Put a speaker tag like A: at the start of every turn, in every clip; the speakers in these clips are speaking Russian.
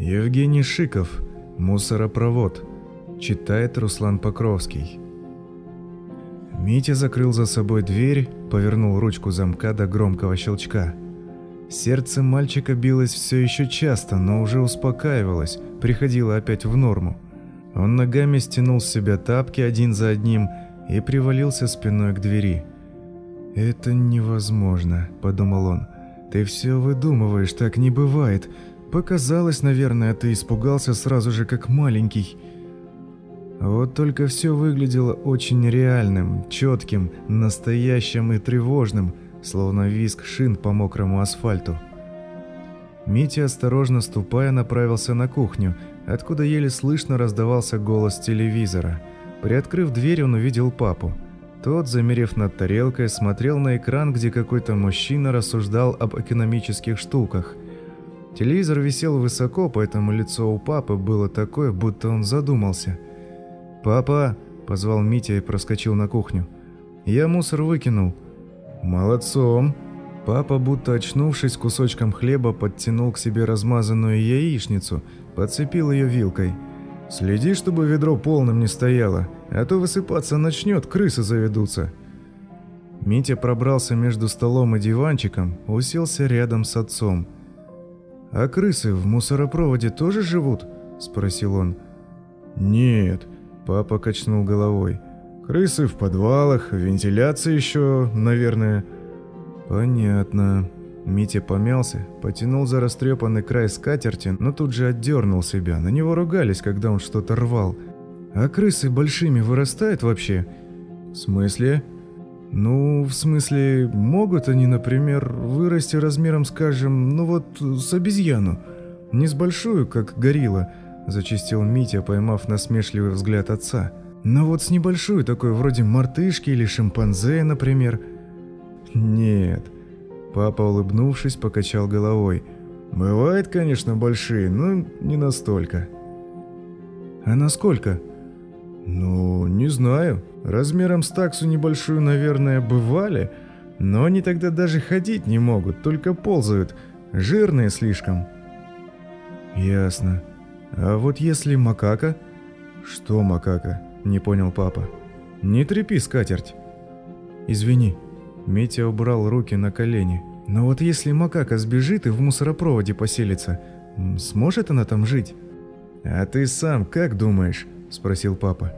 A: Евгений Шиков, мусоропровод. Читает Руслан Покровский. Митя закрыл за собой дверь, повернул ручку замка до громкого щелчка. Сердце мальчика билось все еще часто, но уже успокаивалось, приходило опять в норму. Он ногами стянул с себя тапки один за одним и привалился спиной к двери. «Это невозможно», – подумал он. «Ты все выдумываешь, так не бывает. Показалось, наверное, ты испугался сразу же, как маленький». Вот только все выглядело очень реальным, четким, настоящим и тревожным, словно визг шин по мокрому асфальту. Митя, осторожно ступая, направился на кухню, откуда еле слышно раздавался голос телевизора. Приоткрыв дверь, он увидел папу. Тот, замерев над тарелкой, смотрел на экран, где какой-то мужчина рассуждал об экономических штуках. Телевизор висел высоко, поэтому лицо у папы было такое, будто он задумался – «Папа!» – позвал Митя и проскочил на кухню. «Я мусор выкинул». «Молодцом!» Папа, будто очнувшись кусочком хлеба, подтянул к себе размазанную яичницу, подцепил ее вилкой. «Следи, чтобы ведро полным не стояло, а то высыпаться начнет, крысы заведутся». Митя пробрался между столом и диванчиком, уселся рядом с отцом. «А крысы в мусоропроводе тоже живут?» – спросил он. «Нет, Папа качнул головой. «Крысы в подвалах, вентиляция еще, наверное». «Понятно». Митя помялся, потянул за растрепанный край скатерти, но тут же отдернул себя. На него ругались, когда он что-то рвал. «А крысы большими вырастают вообще?» «В смысле?» «Ну, в смысле, могут они, например, вырасти размером, скажем, ну вот, с обезьяну. Не с большую, как горилла, зачистил Митя, поймав насмешливый взгляд отца. «Но вот с небольшой такой, вроде мартышки или шимпанзе, например». «Нет». Папа, улыбнувшись, покачал головой. «Бывают, конечно, большие, но не настолько». «А насколько?» «Ну, не знаю. Размером с таксу небольшую, наверное, бывали, но они тогда даже ходить не могут, только ползают. Жирные слишком». «Ясно. А вот если макака? Что макака? Не понял папа. Не трепи скатерть. Извини. Митя убрал руки на колени. Но вот если макака сбежит и в мусоропроводе поселится, сможет она там жить? А ты сам как думаешь? Спросил папа.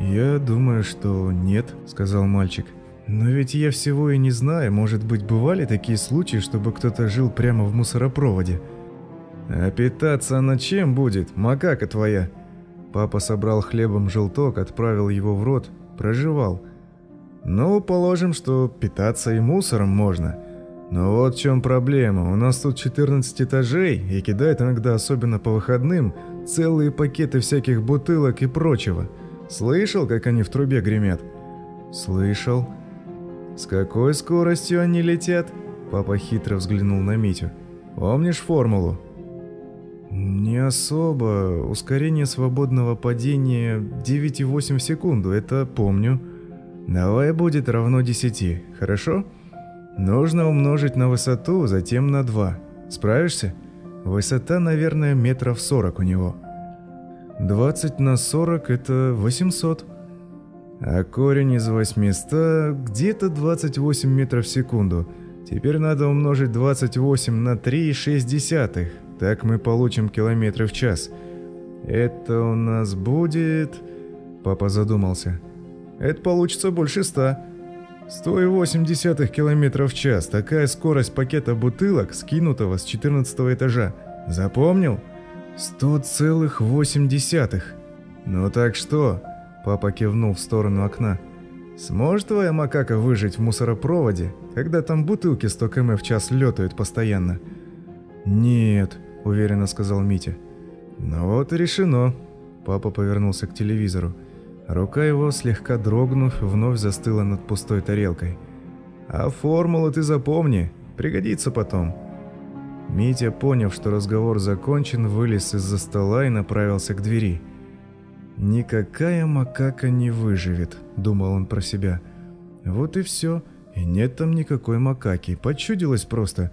A: «Я думаю, что нет», — сказал мальчик. «Но ведь я всего и не знаю. Может быть, бывали такие случаи, чтобы кто-то жил прямо в мусоропроводе?» «А питаться она чем будет, макака твоя?» Папа собрал хлебом желток, отправил его в рот, проживал. «Ну, положим, что питаться и мусором можно. Но вот в чем проблема. У нас тут 14 этажей, и кидают иногда, особенно по выходным, целые пакеты всяких бутылок и прочего. Слышал, как они в трубе гремят?» «Слышал». «С какой скоростью они летят?» Папа хитро взглянул на Митю. «Помнишь формулу?» Не особо. Ускорение свободного падения 9,8 в секунду, это помню. Давай будет равно 10, хорошо? Нужно умножить на высоту, затем на 2. Справишься? Высота, наверное, метров 40 у него. 20 на 40 это 800. А корень из 800 где-то 28 метров в секунду. Теперь надо умножить 28 на 3,6. Так мы получим километры в час. Это у нас будет... Папа задумался. Это получится больше ста. 108 километров в час. Такая скорость пакета бутылок, скинутого с 14 этажа. Запомнил? 100,8. Ну так что? Папа кивнул в сторону окна. Сможет твоя макака выжить в мусоропроводе, когда там бутылки 100 км в час летают постоянно? Нет, – уверенно сказал Митя. «Ну вот и решено». Папа повернулся к телевизору. Рука его, слегка дрогнув, вновь застыла над пустой тарелкой. «А формулу ты запомни, пригодится потом». Митя, поняв, что разговор закончен, вылез из-за стола и направился к двери. «Никакая макака не выживет», – думал он про себя. «Вот и все. И нет там никакой макаки. Почудилось просто.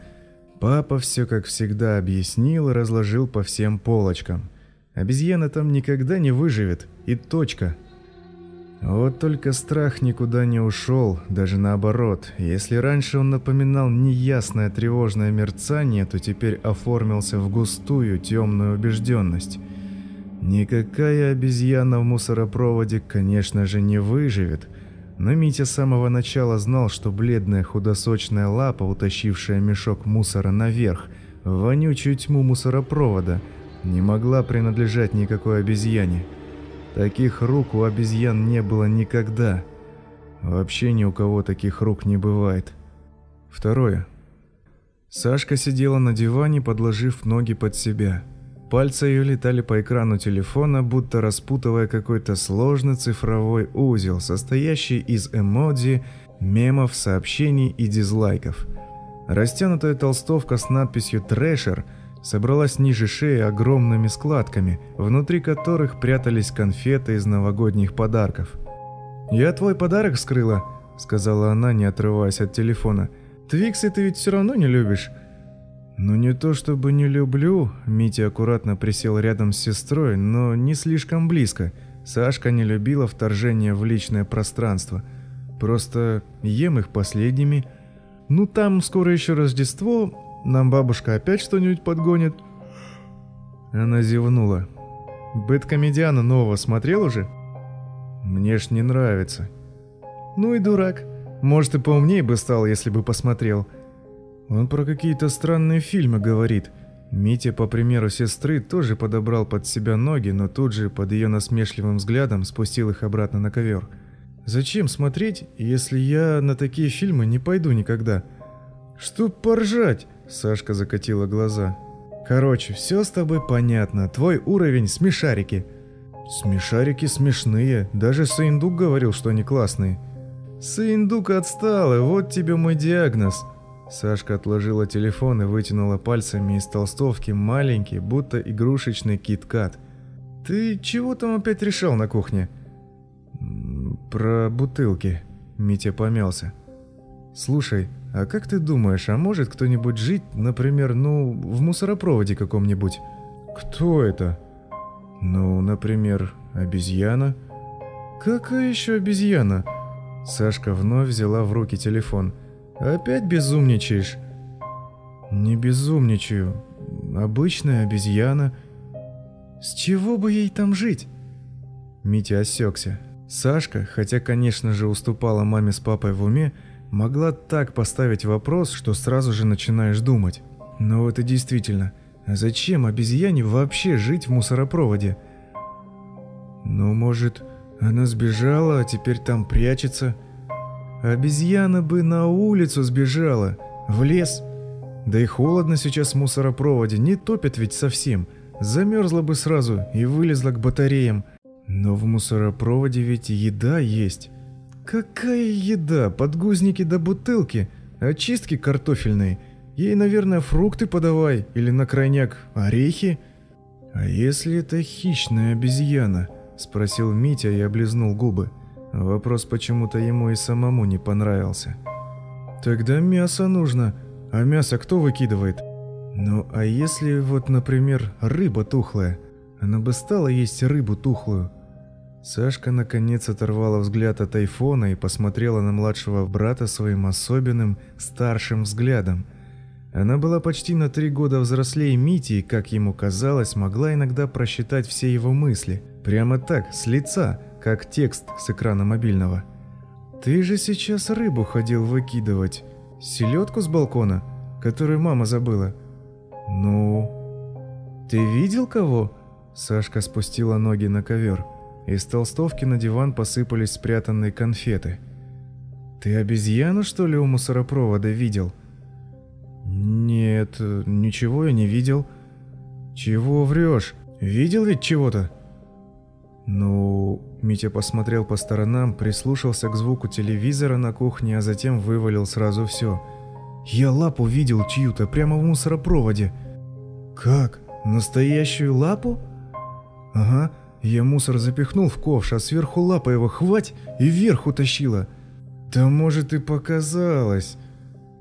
A: Папа все как всегда объяснил и разложил по всем полочкам. Обезьяна там никогда не выживет, и точка. Вот только страх никуда не ушел, даже наоборот. Если раньше он напоминал неясное тревожное мерцание, то теперь оформился в густую темную убежденность. Никакая обезьяна в мусоропроводе, конечно же, не выживет. Но Митя с самого начала знал, что бледная худосочная лапа, утащившая мешок мусора наверх, вонючую тьму мусоропровода, не могла принадлежать никакой обезьяне. Таких рук у обезьян не было никогда. Вообще ни у кого таких рук не бывает. Второе. Сашка сидела на диване, подложив ноги под себя. Пальцы ее летали по экрану телефона, будто распутывая какой-то сложный цифровой узел, состоящий из эмодзи, мемов, сообщений и дизлайков. Растянутая толстовка с надписью «Трэшер» – собралась ниже шеи огромными складками, внутри которых прятались конфеты из новогодних подарков. «Я твой подарок вскрыла», — сказала она, не отрываясь от телефона. «Твиксы ты ведь все равно не любишь». «Ну не то чтобы не люблю», — Митя аккуратно присел рядом с сестрой, но не слишком близко. Сашка не любила вторжение в личное пространство. Просто ем их последними. «Ну там скоро еще Рождество, нам бабушка опять что-нибудь подгонит?» Она зевнула. «Бэткомедиана нового смотрел уже?» «Мне ж не нравится». «Ну и дурак. Может, и поумнее бы стал, если бы посмотрел». Он про какие-то странные фильмы говорит. Митя, по примеру сестры, тоже подобрал под себя ноги, но тут же, под ее насмешливым взглядом, спустил их обратно на ковер. «Зачем смотреть, если я на такие фильмы не пойду никогда?» «Чтоб поржать!» Сашка закатила глаза. «Короче, все с тобой понятно. Твой уровень – смешарики». «Смешарики смешные. Даже Саиндук говорил, что они классные». «Саиндук отстала, вот тебе мой диагноз». Сашка отложила телефон и вытянула пальцами из толстовки маленький, будто игрушечный кит-кат. «Ты чего там опять решал на кухне?» «Про бутылки», – Митя помялся. «Слушай, а как ты думаешь, а может кто-нибудь жить, например, ну, в мусоропроводе каком-нибудь? Кто это? Ну, например, обезьяна? Какая еще обезьяна? Сашка вновь взяла в руки телефон. Опять безумничаешь? Не безумничаю. Обычная обезьяна. С чего бы ей там жить? Митя осекся. Сашка, хотя, конечно же, уступала маме с папой в уме, могла так поставить вопрос, что сразу же начинаешь думать. Но и действительно, зачем обезьяне вообще жить в мусоропроводе? Ну, может, она сбежала, а теперь там прячется? Обезьяна бы на улицу сбежала, в лес. Да и холодно сейчас в мусоропроводе, не топит ведь совсем. Замерзла бы сразу и вылезла к батареям. Но в мусоропроводе ведь еда есть. Какая еда? Подгузники до бутылки, очистки картофельные. Ей, наверное, фрукты подавай или на крайняк орехи. А если это хищная обезьяна? Спросил Митя и облизнул губы. Вопрос почему-то ему и самому не понравился. Тогда мясо нужно. А мясо кто выкидывает? Ну, а если вот, например, рыба тухлая? Она бы стала есть рыбу тухлую. Сашка наконец оторвала взгляд от айфона и посмотрела на младшего брата своим особенным, старшим взглядом. Она была почти на три года взрослее Мити и, как ему казалось, могла иногда просчитать все его мысли. Прямо так, с лица, как текст с экрана мобильного. «Ты же сейчас рыбу ходил выкидывать. Селедку с балкона, которую мама забыла?» «Ну...» «Ты видел кого?» Сашка спустила ноги на ковер. Из толстовки на диван посыпались спрятанные конфеты. «Ты обезьяну, что ли, у мусоропровода видел?» «Нет, ничего я не видел». «Чего врешь? Видел ведь чего-то?» «Ну...» Митя посмотрел по сторонам, прислушался к звуку телевизора на кухне, а затем вывалил сразу все. «Я лапу видел чью-то прямо в мусоропроводе». «Как? Настоящую лапу?» «Ага, я мусор запихнул в ковш, а сверху лапа его хвать и вверх утащила. Да может и показалось.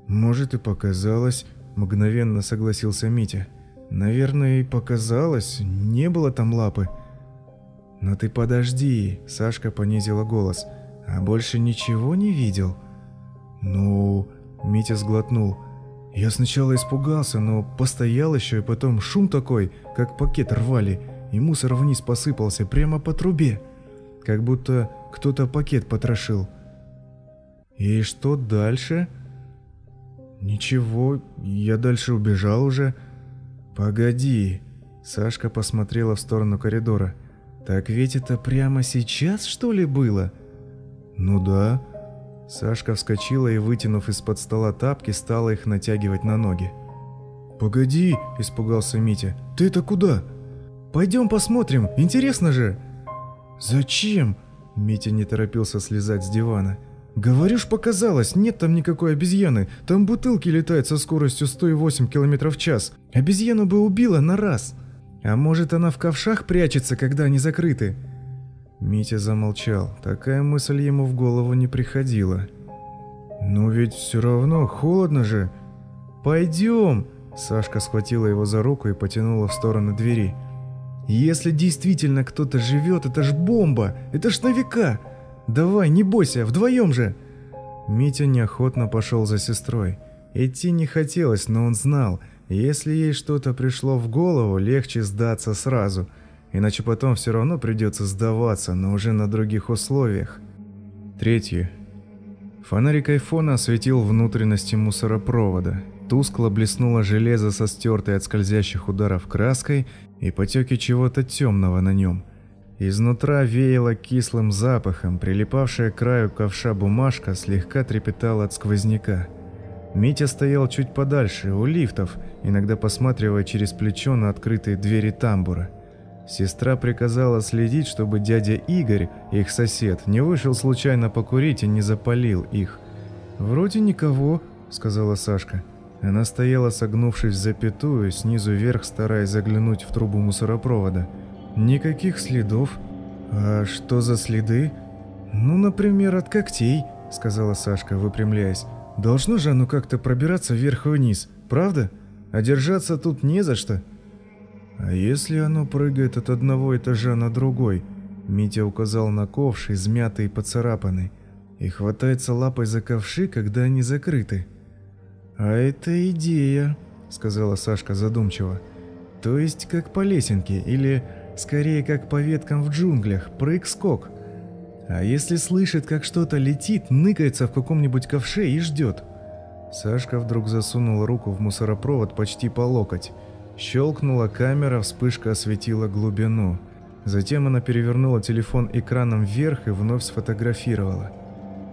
A: Может и показалось. мгновенно согласился Митя. Наверное, и показалось, не было там лапы. Но ты подожди, Сашка понизила голос. А больше ничего не видел? Ну, Митя сглотнул. Я сначала испугался, но постоял еще, и потом шум такой, как пакет рвали, и мусор вниз посыпался прямо по трубе, как будто кто-то пакет потрошил. И что дальше? Ничего, я дальше убежал уже. Погоди. Сашка посмотрела в сторону коридора. Так ведь это прямо сейчас, что ли, было? Ну да. Сашка вскочила и, вытянув из-под стола тапки, стала их натягивать на ноги. «Погоди!» – испугался Митя. «Ты это куда?» «Пойдем посмотрим, интересно же!» «Зачем?» – Митя не торопился слезать с дивана. «Говоришь, показалось, нет там никакой обезьяны. Там бутылки летают со скоростью 108 км в час. Обезьяну бы убила на раз. А может, она в ковшах прячется, когда они закрыты?» Митя замолчал. Такая мысль ему в голову не приходила. «Но ведь все равно холодно же!» «Пойдем!» Сашка схватила его за руку и потянула в сторону двери. «Если действительно кто-то живет, это ж бомба! Это ж на века! Давай, не бойся, вдвоем же!» Митя неохотно пошел за сестрой. Идти не хотелось, но он знал, если ей что-то пришло в голову, легче сдаться сразу, иначе потом все равно придется сдаваться, но уже на других условиях. Третье. Фонарик айфона осветил внутренности мусоропровода. Тускло блеснуло железо со стертой от скользящих ударов краской и потеки чего-то темного на нем – Изнутра веяло кислым запахом, прилипавшая к краю ковша бумажка слегка трепетала от сквозняка. Митя стоял чуть подальше, у лифтов, иногда посматривая через плечо на открытые двери тамбура. Сестра приказала следить, чтобы дядя Игорь, их сосед, не вышел случайно покурить и не запалил их. «Вроде никого», — сказала Сашка. Она стояла, согнувшись в запятую, снизу вверх стараясь заглянуть в трубу мусоропровода — Никаких следов. А что за следы? Ну, например, от когтей, сказала Сашка, выпрямляясь. Должно же оно как-то пробираться вверх и вниз, правда? А держаться тут не за что. А если оно прыгает от одного этажа на другой? Митя указал на ковш, измятый и поцарапанный, и хватается лапой за ковши, когда они закрыты. «А это идея», — сказала Сашка задумчиво. «То есть как по лесенке, или Скорее, как по веткам в джунглях, прыг-скок. А если слышит, как что-то летит, ныкается в каком-нибудь ковше и ждет. Сашка вдруг засунула руку в мусоропровод почти по локоть. Щелкнула камера, вспышка осветила глубину. Затем она перевернула телефон экраном вверх и вновь сфотографировала.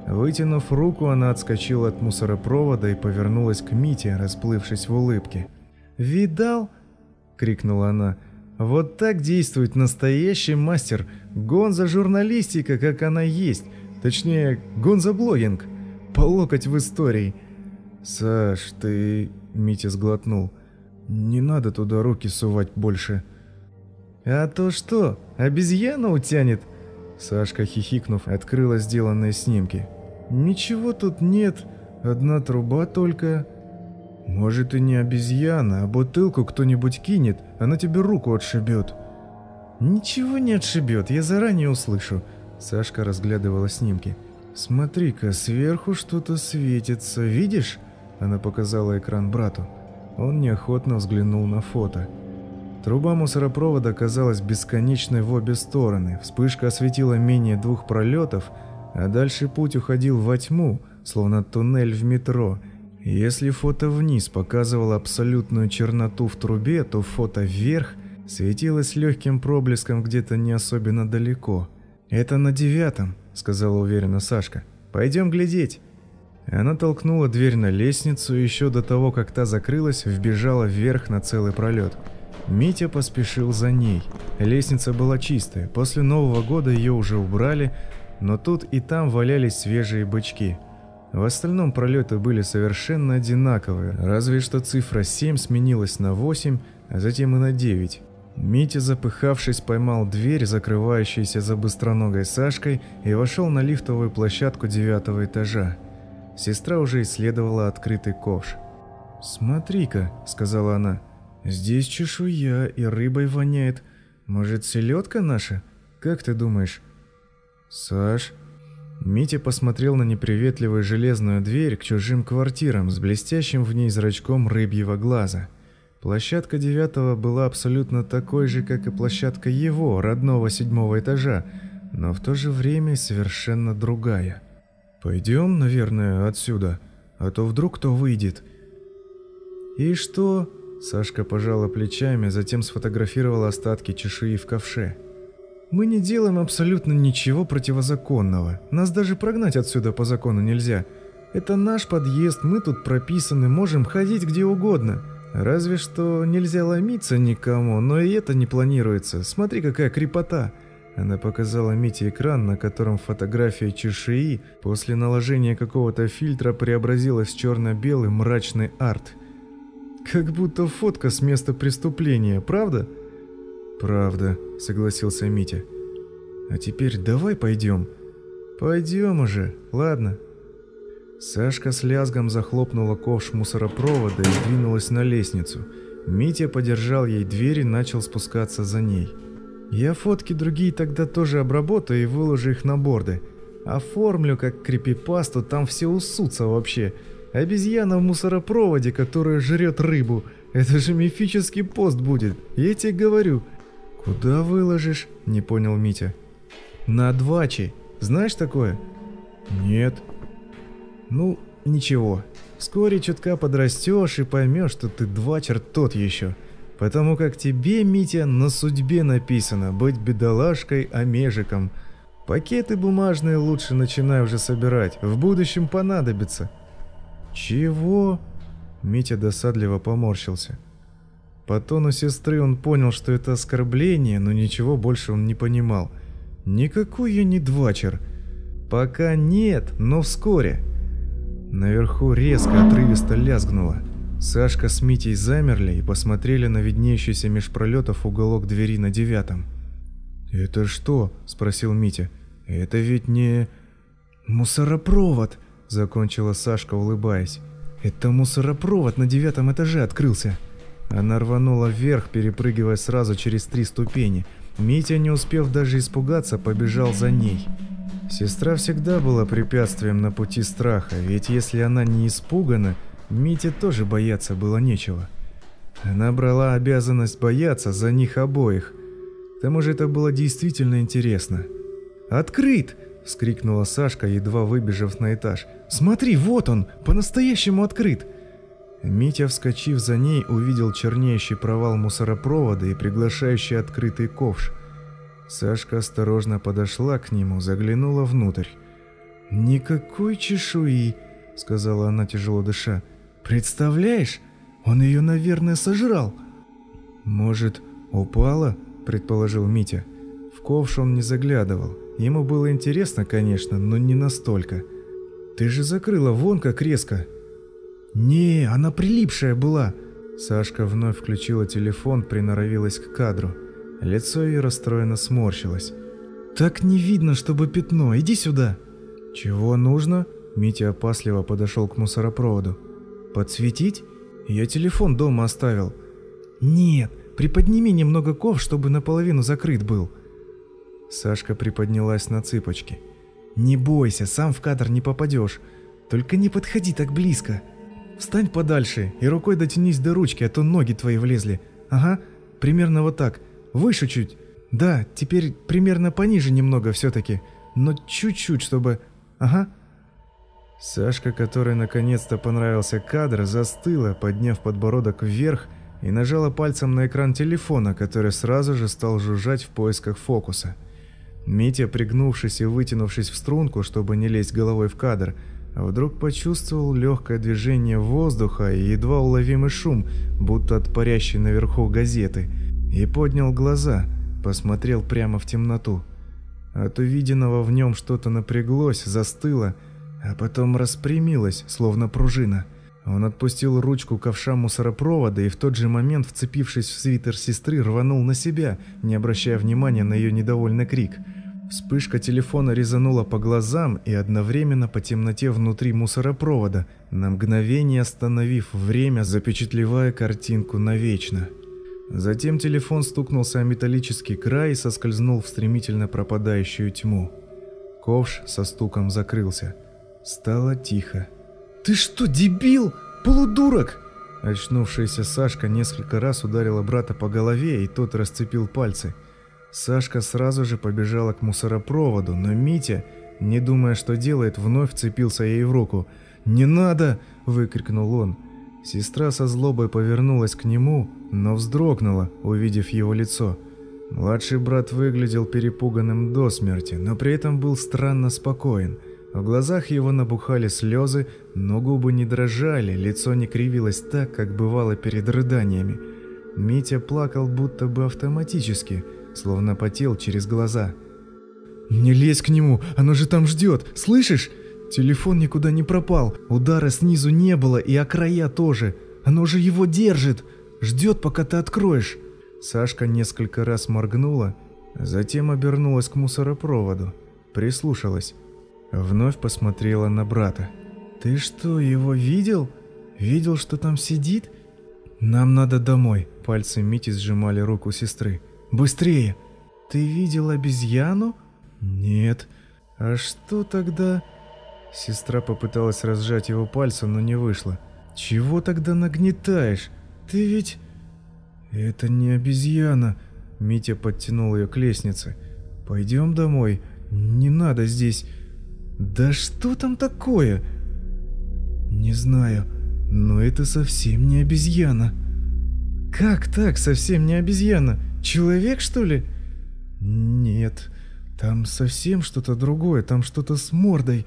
A: Вытянув руку, она отскочила от мусоропровода и повернулась к Мите, расплывшись в улыбке. «Видал?» — крикнула она. Вот так действует настоящий мастер. Гонза-журналистика, как она есть. Точнее, гонза-блогинг. По локоть в истории. «Саш, ты...» — Митя сглотнул. «Не надо туда руки сувать больше». «А то что, обезьяна утянет?» Сашка, хихикнув, открыла сделанные снимки. «Ничего тут нет, одна труба только...» «Может и не обезьяна, а бутылку кто-нибудь кинет, она тебе руку отшибет». «Ничего не отшибет, я заранее услышу», — Сашка разглядывала снимки. «Смотри-ка, сверху что-то светится, видишь?» Она показала экран брату. Он неохотно взглянул на фото. Труба мусоропровода оказалась бесконечной в обе стороны. Вспышка осветила менее двух пролетов, а дальше путь уходил во тьму, словно туннель в метро — если фото вниз показывало абсолютную черноту в трубе, то фото вверх светилось легким проблеском где-то не особенно далеко. «Это на девятом», — сказала уверенно Сашка. «Пойдем глядеть». Она толкнула дверь на лестницу и еще до того, как та закрылась, вбежала вверх на целый пролет. Митя поспешил за ней. Лестница была чистая, после Нового года ее уже убрали, но тут и там валялись свежие бычки — в остальном пролеты были совершенно одинаковые, разве что цифра 7 сменилась на 8, а затем и на 9. Митя, запыхавшись, поймал дверь, закрывающуюся за быстроногой Сашкой, и вошел на лифтовую площадку девятого этажа. Сестра уже исследовала открытый ковш. «Смотри-ка», — сказала она, — «здесь чешуя и рыбой воняет. Может, селедка наша? Как ты думаешь?» «Саш...» Митя посмотрел на неприветливую железную дверь к чужим квартирам с блестящим в ней зрачком рыбьего глаза. Площадка девятого была абсолютно такой же, как и площадка его, родного седьмого этажа, но в то же время совершенно другая. «Пойдем, наверное, отсюда, а то вдруг кто выйдет». «И что?» Сашка пожала плечами, затем сфотографировала остатки чешуи в ковше. «Мы не делаем абсолютно ничего противозаконного. Нас даже прогнать отсюда по закону нельзя. Это наш подъезд, мы тут прописаны, можем ходить где угодно. Разве что нельзя ломиться никому, но и это не планируется. Смотри, какая крепота!» Она показала Мите экран, на котором фотография чешуи после наложения какого-то фильтра преобразилась в черно-белый мрачный арт – как будто фотка с места преступления, правда? Правда, согласился Митя. А теперь давай пойдем. Пойдем уже, ладно. Сашка с лязгом захлопнула ковш мусоропровода и двинулась на лестницу. Митя подержал ей дверь и начал спускаться за ней. Я фотки другие тогда тоже обработаю и выложу их на борды. Оформлю как крипипасту, там все усутся вообще. Обезьяна в мусоропроводе, которая жрет рыбу. Это же мифический пост будет. Я тебе говорю. Куда выложишь? Не понял Митя. На Двачи. Знаешь такое? Нет. Ну, ничего. Вскоре чутка подрастешь и поймешь, что ты двачер тот еще. Потому как тебе, Митя, на судьбе написано быть бедолашкой омежиком. Пакеты бумажные лучше начинай уже собирать, в будущем понадобится. «Чего?» Митя досадливо поморщился. По тону сестры он понял, что это оскорбление, но ничего больше он не понимал. «Никакой я не двачер. Пока нет, но вскоре». Наверху резко отрывисто лязгнуло. Сашка с Митей замерли и посмотрели на виднеющийся меж пролетов уголок двери на девятом. «Это что?» – спросил Митя. «Это ведь не...» «Мусоропровод!» закончила Сашка, улыбаясь. Это мусоропровод на девятом этаже открылся. Она рванула вверх, перепрыгивая сразу через три ступени. Митя, не успев даже испугаться, побежал за ней. Сестра всегда была препятствием на пути страха, ведь если она не испугана, Мите тоже бояться было нечего. Она брала обязанность бояться за них обоих. К тому же это было действительно интересно. «Открыт!» – вскрикнула Сашка, едва выбежав на этаж. «Смотри, вот он, по-настоящему открыт!» Митя, вскочив за ней, увидел чернеющий провал мусоропровода и приглашающий открытый ковш. Сашка осторожно подошла к нему, заглянула внутрь. «Никакой чешуи», — сказала она, тяжело дыша. «Представляешь, он ее, наверное, сожрал». «Может, упала?» — предположил Митя. В ковш он не заглядывал. Ему было интересно, конечно, но не настолько. «Ты же закрыла вон как резко!» «Не, она прилипшая была!» Сашка вновь включила телефон, приноровилась к кадру. Лицо ее расстроенно сморщилось. «Так не видно, чтобы пятно. Иди сюда!» «Чего нужно?» Митя опасливо подошел к мусоропроводу. «Подсветить? Я телефон дома оставил». «Нет, приподними немного ков, чтобы наполовину закрыт был». Сашка приподнялась на цыпочки. «Не бойся, сам в кадр не попадешь. Только не подходи так близко. Встань подальше и рукой дотянись до ручки, а то ноги твои влезли. Ага, примерно вот так. Выше чуть. Да, теперь примерно пониже немного все-таки. Но чуть-чуть, чтобы... Ага». Сашка, которой наконец-то понравился кадр, застыла, подняв подбородок вверх и нажала пальцем на экран телефона, который сразу же стал жужжать в поисках фокуса. Митя, пригнувшись и вытянувшись в струнку, чтобы не лезть головой в кадр, вдруг почувствовал легкое движение воздуха и едва уловимый шум, будто от парящей наверху газеты, и поднял глаза, посмотрел прямо в темноту. От увиденного в нем что-то напряглось, застыло, а потом распрямилось, словно пружина. Он отпустил ручку ковша мусоропровода и в тот же момент, вцепившись в свитер сестры, рванул на себя, не обращая внимания на ее недовольный крик – Вспышка телефона резанула по глазам и одновременно по темноте внутри мусоропровода, на мгновение остановив время, запечатлевая картинку навечно. Затем телефон стукнулся о металлический край и соскользнул в стремительно пропадающую тьму. Ковш со стуком закрылся. Стало тихо. «Ты что, дебил? Полудурок!» Очнувшаяся Сашка несколько раз ударила брата по голове, и тот расцепил пальцы. Сашка сразу же побежала к мусоропроводу, но Митя, не думая, что делает, вновь вцепился ей в руку. «Не надо!» – выкрикнул он. Сестра со злобой повернулась к нему, но вздрогнула, увидев его лицо. Младший брат выглядел перепуганным до смерти, но при этом был странно спокоен – в глазах его набухали слезы, но губы не дрожали, лицо не кривилось так, как бывало перед рыданиями. Митя плакал будто бы автоматически, словно потел через глаза. «Не лезь к нему, оно же там ждет, слышишь? Телефон никуда не пропал, удара снизу не было и о края тоже. Оно же его держит, ждет, пока ты откроешь». Сашка несколько раз моргнула, затем обернулась к мусоропроводу, прислушалась. Вновь посмотрела на брата. «Ты что, его видел? Видел, что там сидит?» «Нам надо домой», — пальцы Мити сжимали руку сестры. «Быстрее!» «Ты видел обезьяну?» «Нет». «А что тогда?» Сестра попыталась разжать его пальцы, но не вышло. «Чего тогда нагнетаешь? Ты ведь...» «Это не обезьяна», — Митя подтянул ее к лестнице. «Пойдем домой. Не надо здесь...» Да что там такое? Не знаю, но это совсем не обезьяна. Как так совсем не обезьяна? Человек, что ли? Нет, там совсем что-то другое, там что-то с мордой.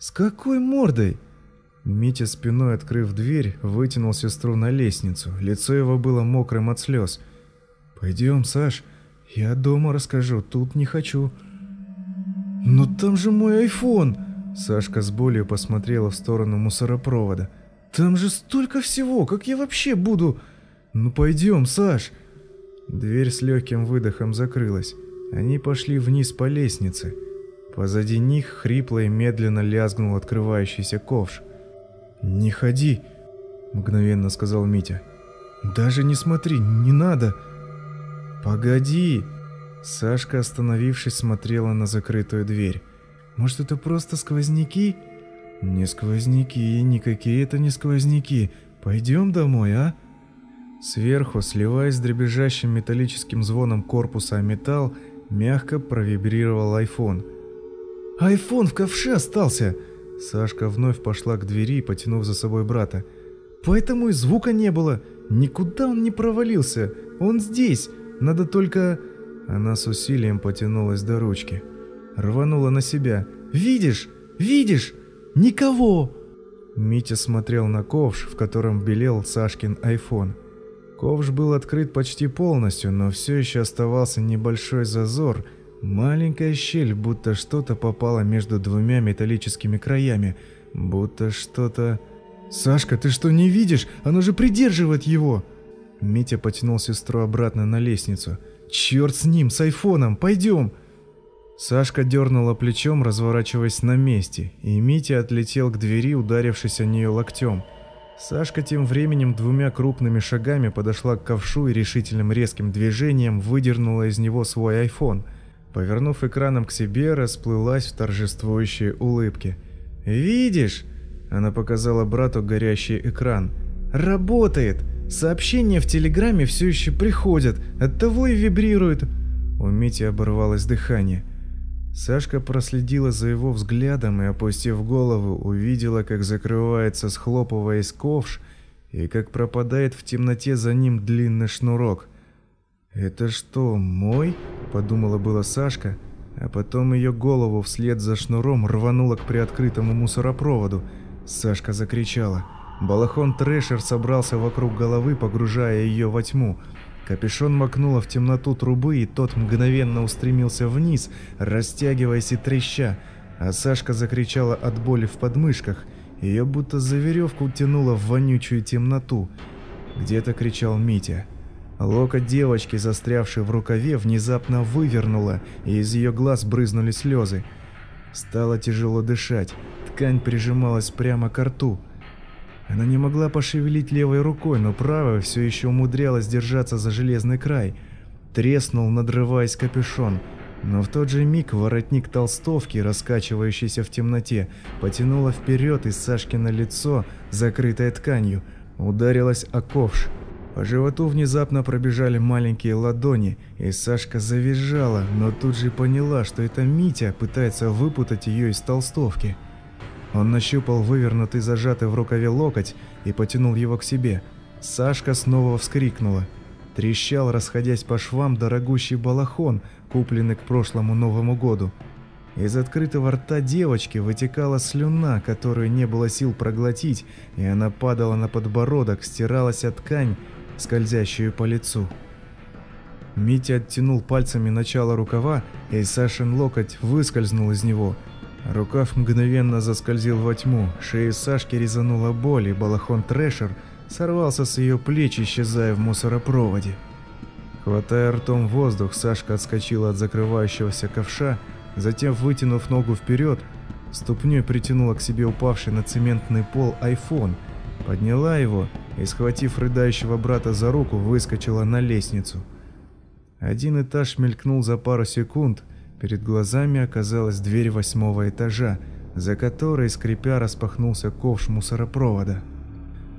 A: С какой мордой? Митя спиной открыв дверь, вытянул сестру на лестницу. Лицо его было мокрым от слез. «Пойдем, Саш, я дома расскажу, тут не хочу». «Но там же мой айфон!» Сашка с болью посмотрела в сторону мусоропровода. «Там же столько всего, как я вообще буду...» «Ну пойдем, Саш!» Дверь с легким выдохом закрылась. Они пошли вниз по лестнице. Позади них хрипло и медленно лязгнул открывающийся ковш. «Не ходи!» – мгновенно сказал Митя. «Даже не смотри, не надо!» «Погоди!» Сашка, остановившись, смотрела на закрытую дверь. «Может, это просто сквозняки?» «Не сквозняки, никакие это не сквозняки. Пойдем домой, а?» Сверху, сливаясь с дребезжащим металлическим звоном корпуса о металл, мягко провибрировал айфон. «Айфон в ковше остался!» Сашка вновь пошла к двери, потянув за собой брата. «Поэтому и звука не было. Никуда он не провалился. Он здесь. Надо только...» Она с усилием потянулась до ручки. Рванула на себя. «Видишь? Видишь? Никого!» Митя смотрел на ковш, в котором белел Сашкин айфон. Ковш был открыт почти полностью, но все еще оставался небольшой зазор, маленькая щель, будто что-то попало между двумя металлическими краями, будто что-то... «Сашка, ты что, не видишь? Оно же придерживает его!» Митя потянул сестру обратно на лестницу – «Черт с ним, с айфоном, пойдем!» Сашка дернула плечом, разворачиваясь на месте, и Митя отлетел к двери, ударившись о нее локтем. Сашка тем временем двумя крупными шагами подошла к ковшу и решительным резким движением выдернула из него свой айфон. Повернув экраном к себе, расплылась в торжествующей улыбке. «Видишь?» – она показала брату горящий экран. «Работает!» Сообщения в Телеграме все еще приходят, оттого и вибрируют. У Мити оборвалось дыхание. Сашка проследила за его взглядом и, опустив голову, увидела, как закрывается, схлопываясь ковш, и как пропадает в темноте за ним длинный шнурок. «Это что, мой?» – подумала было Сашка, а потом ее голову вслед за шнуром рвануло к приоткрытому мусоропроводу. Сашка закричала – Балахон Трэшер собрался вокруг головы, погружая ее во тьму. Капюшон макнуло в темноту трубы, и тот мгновенно устремился вниз, растягиваясь и треща, а Сашка закричала от боли в подмышках. Ее будто за веревку тянуло в вонючую темноту. Где-то кричал Митя. Локоть девочки, застрявшей в рукаве, внезапно вывернула, и из ее глаз брызнули слезы. Стало тяжело дышать, ткань прижималась прямо к рту. Она не могла пошевелить левой рукой, но правой все еще умудрялась держаться за железный край. Треснул, надрываясь капюшон – но в тот же миг воротник толстовки, раскачивающийся в темноте, потянуло вперед, и Сашкино лицо, закрытое тканью, ударилось о ковш. По животу внезапно пробежали маленькие ладони, и Сашка завизжала, но тут же поняла, что это Митя пытается выпутать ее из толстовки. Он нащупал вывернутый зажатый в рукаве локоть и потянул его к себе. Сашка снова вскрикнула. Трещал, расходясь по швам, дорогущий балахон, купленный к прошлому Новому году. Из открытого рта девочки вытекала слюна, которую не было сил проглотить, и она падала на подбородок, стиралась от ткань, скользящую по лицу. Митя оттянул пальцами начало рукава, и Сашин локоть выскользнул из него. Рукав мгновенно заскользил во тьму, шею Сашки резанула боль, и балахон Трэшер сорвался с ее плеч, исчезая в мусоропроводе. Хватая ртом воздух, Сашка отскочила от закрывающегося ковша, затем, вытянув ногу вперед, ступней притянула к себе упавший на цементный пол айфон, подняла его и, схватив рыдающего брата за руку, выскочила на лестницу. Один этаж мелькнул за пару секунд, перед глазами оказалась дверь восьмого этажа, за которой, скрипя, распахнулся ковш мусоропровода.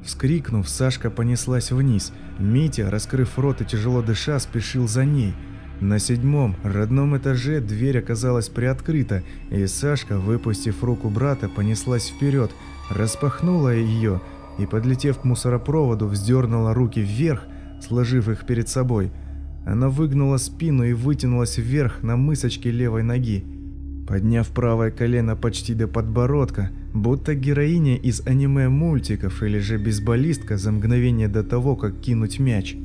A: Вскрикнув, Сашка понеслась вниз. Митя, раскрыв рот и тяжело дыша, спешил за ней. На седьмом, родном этаже дверь оказалась приоткрыта, и Сашка, выпустив руку брата, понеслась вперед, распахнула ее и, подлетев к мусоропроводу, вздернула руки вверх, сложив их перед собой. Она выгнула спину и вытянулась вверх на мысочке левой ноги. Подняв правое колено почти до подбородка, будто героиня из аниме-мультиков или же бейсболистка за мгновение до того, как кинуть мяч.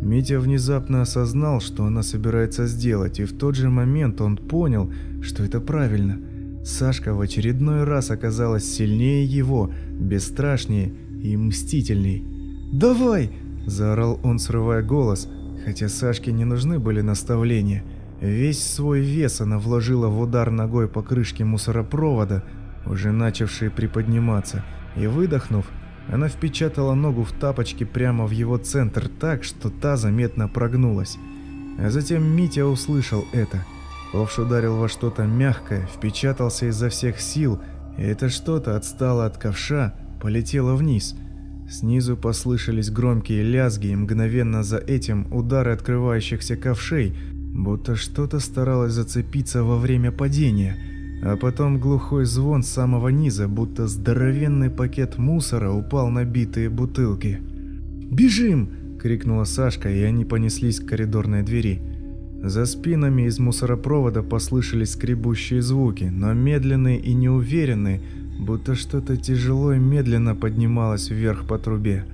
A: Митя внезапно осознал, что она собирается сделать, и в тот же момент он понял, что это правильно. Сашка в очередной раз оказалась сильнее его, бесстрашнее и мстительней. «Давай!» – заорал он, срывая голос, хотя Сашке не нужны были наставления – Весь свой вес она вложила в удар ногой по крышке мусоропровода, уже начавшей приподниматься, и выдохнув, она впечатала ногу в тапочки прямо в его центр так, что та заметно прогнулась. А затем Митя услышал это. Ковш ударил во что-то мягкое, впечатался изо всех сил, и это что-то отстало от ковша, полетело вниз. Снизу послышались громкие лязги, и мгновенно за этим удары открывающихся ковшей – будто что-то старалось зацепиться во время падения, а потом глухой звон с самого низа, будто здоровенный пакет мусора упал на битые бутылки. «Бежим!» – крикнула Сашка, и они понеслись к коридорной двери. За спинами из мусоропровода послышались скребущие звуки, но медленные и неуверенные, будто что-то тяжело и медленно поднималось вверх по трубе.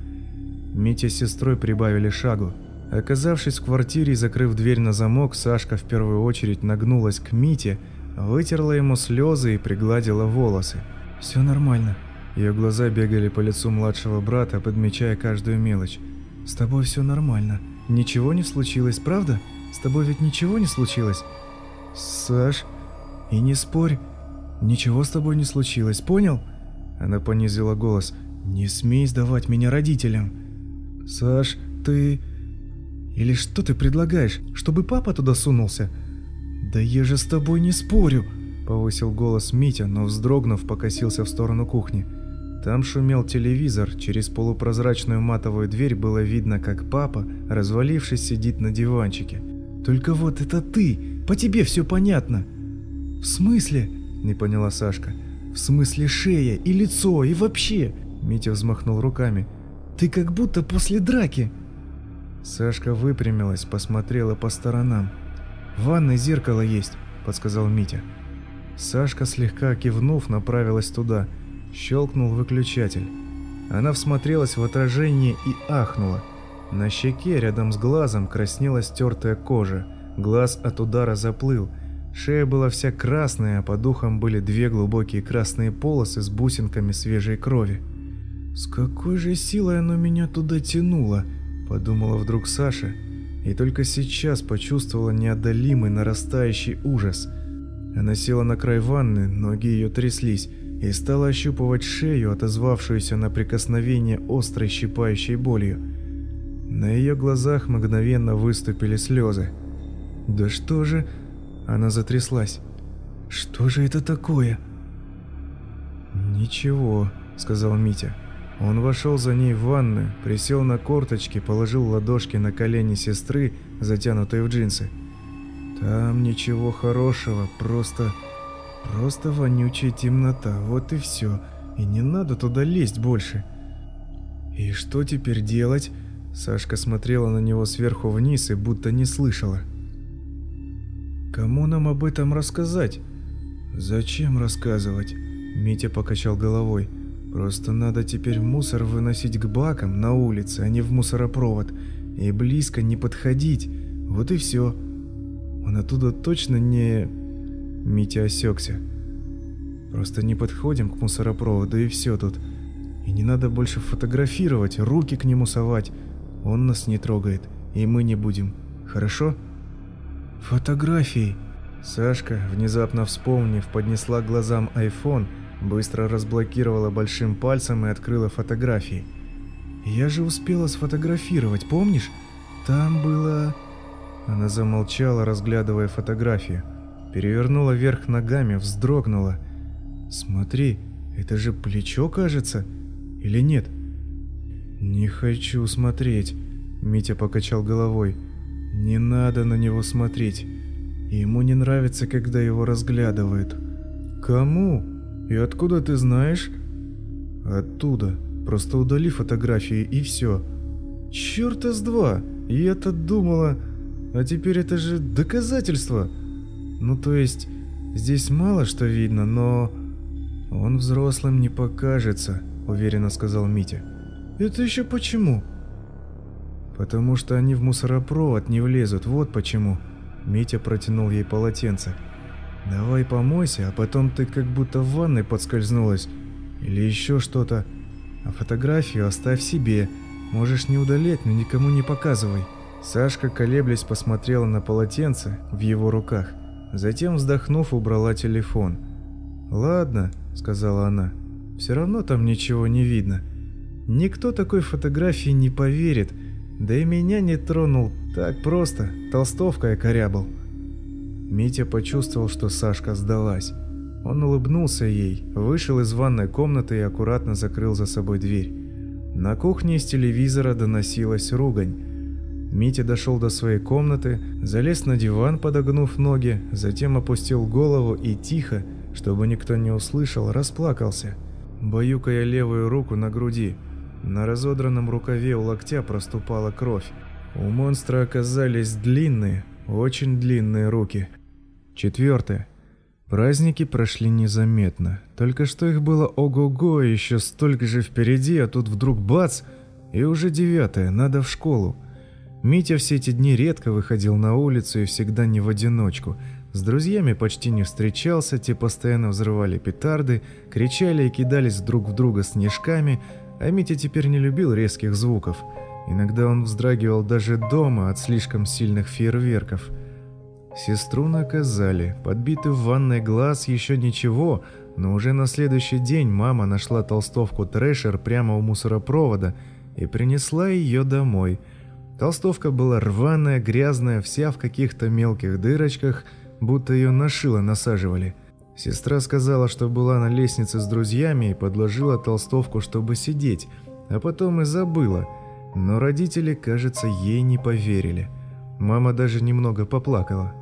A: Митя с сестрой прибавили шагу. Оказавшись в квартире и закрыв дверь на замок, Сашка в первую очередь нагнулась к Мите, вытерла ему слезы и пригладила волосы. «Все нормально». Ее глаза бегали по лицу младшего брата, подмечая каждую мелочь. «С тобой все нормально. Ничего не случилось, правда? С тобой ведь ничего не случилось?» «Саш, и не спорь. Ничего с тобой не случилось, понял?» Она понизила голос. «Не смей сдавать меня родителям». «Саш, ты...» Или что ты предлагаешь, чтобы папа туда сунулся? Да я же с тобой не спорю, повысил голос Митя, но вздрогнув, покосился в сторону кухни. Там шумел телевизор, через полупрозрачную матовую дверь было видно, как папа, развалившись, сидит на диванчике. «Только вот это ты! По тебе все понятно!» «В смысле?» – не поняла Сашка. «В смысле шея и лицо и вообще!» Митя взмахнул руками. «Ты как будто после драки!» Сашка выпрямилась, посмотрела по сторонам. «В ванной зеркало есть», – подсказал Митя. Сашка, слегка кивнув, направилась туда. Щелкнул выключатель. Она всмотрелась в отражение и ахнула. На щеке рядом с глазом краснела стертая кожа. Глаз от удара заплыл. Шея была вся красная, а по духам были две глубокие красные полосы с бусинками свежей крови. «С какой же силой оно меня туда тянуло?» подумала вдруг Саша, и только сейчас почувствовала неодолимый нарастающий ужас. Она села на край ванны, ноги ее тряслись, и стала ощупывать шею, отозвавшуюся на прикосновение острой щипающей болью. На ее глазах мгновенно выступили слезы. «Да что же...» Она затряслась. «Что же это такое?» «Ничего», — сказал Митя. Он вошел за ней в ванную, присел на корточки, положил ладошки на колени сестры, затянутые в джинсы. «Там ничего хорошего, просто... просто вонючая темнота, вот и все. И не надо туда лезть больше». «И что теперь делать?» Сашка смотрела на него сверху вниз и будто не слышала. «Кому нам об этом рассказать?» «Зачем рассказывать?» Митя покачал головой. «Просто надо теперь мусор выносить к бакам на улице, а не в мусоропровод. И близко не подходить. Вот и все. Он оттуда точно не...» Митя осекся. «Просто не подходим к мусоропроводу и все тут. И не надо больше фотографировать, руки к нему совать. Он нас не трогает, и мы не будем. Хорошо?» «Фотографии!» Сашка, внезапно вспомнив, поднесла к глазам iPhone, быстро разблокировала большим пальцем и открыла фотографии. «Я же успела сфотографировать, помнишь? Там было...» Она замолчала, разглядывая фотографию. Перевернула вверх ногами, вздрогнула. «Смотри, это же плечо, кажется? Или нет?» «Не хочу смотреть», — Митя покачал головой. «Не надо на него смотреть. Ему не нравится, когда его разглядывают». «Кому? И откуда ты знаешь?» «Оттуда. Просто удали фотографии и все». «Черт из два! Я-то думала... А теперь это же доказательство!» «Ну то есть, здесь мало что видно, но...» «Он взрослым не покажется», — уверенно сказал Митя. «Это еще почему?» «Потому что они в мусоропровод не влезут, вот почему». Митя протянул ей полотенце. «Давай помойся, а потом ты как будто в ванной подскользнулась. Или еще что-то. А фотографию оставь себе. Можешь не удалять, но никому не показывай». Сашка, колеблясь, посмотрела на полотенце в его руках. Затем, вздохнув, убрала телефон. «Ладно», — сказала она, — «все равно там ничего не видно». Никто такой фотографии не поверит, да и меня не тронул так просто, толстовка я корябал. Митя почувствовал, что Сашка сдалась. Он улыбнулся ей, вышел из ванной комнаты и аккуратно закрыл за собой дверь. На кухне из телевизора доносилась ругань. Митя дошел до своей комнаты, залез на диван, подогнув ноги, затем опустил голову и тихо, чтобы никто не услышал, расплакался, баюкая левую руку на груди. На разодранном рукаве у локтя проступала кровь. У монстра оказались длинные, очень длинные руки. Четвертое. Праздники прошли незаметно. Только что их было ого-го, еще столько же впереди, а тут вдруг бац, и уже девятое, надо в школу. Митя все эти дни редко выходил на улицу и всегда не в одиночку. С друзьями почти не встречался, те постоянно взрывали петарды, кричали и кидались друг в друга снежками – а Митя теперь не любил резких звуков. Иногда он вздрагивал даже дома от слишком сильных фейерверков. Сестру наказали. Подбитый в ванной глаз еще ничего, но уже на следующий день мама нашла толстовку Трэшер прямо у мусоропровода и принесла ее домой. Толстовка была рваная, грязная, вся в каких-то мелких дырочках, будто ее нашило насаживали – Сестра сказала, что была на лестнице с друзьями и подложила толстовку, чтобы сидеть, а потом и забыла. Но родители, кажется, ей не поверили. Мама даже немного поплакала.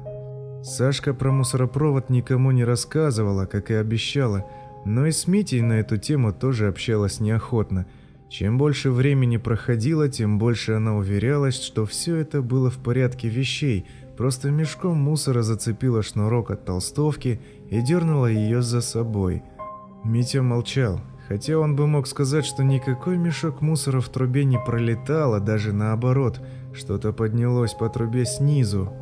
A: Сашка про мусоропровод никому не рассказывала, как и обещала, но и с Митей на эту тему тоже общалась неохотно. Чем больше времени проходило, тем больше она уверялась, что все это было в порядке вещей, просто мешком мусора зацепила шнурок от толстовки и дернула ее за собой. Митя молчал, хотя он бы мог сказать, что никакой мешок мусора в трубе не пролетал, а даже наоборот, что-то поднялось по трубе снизу.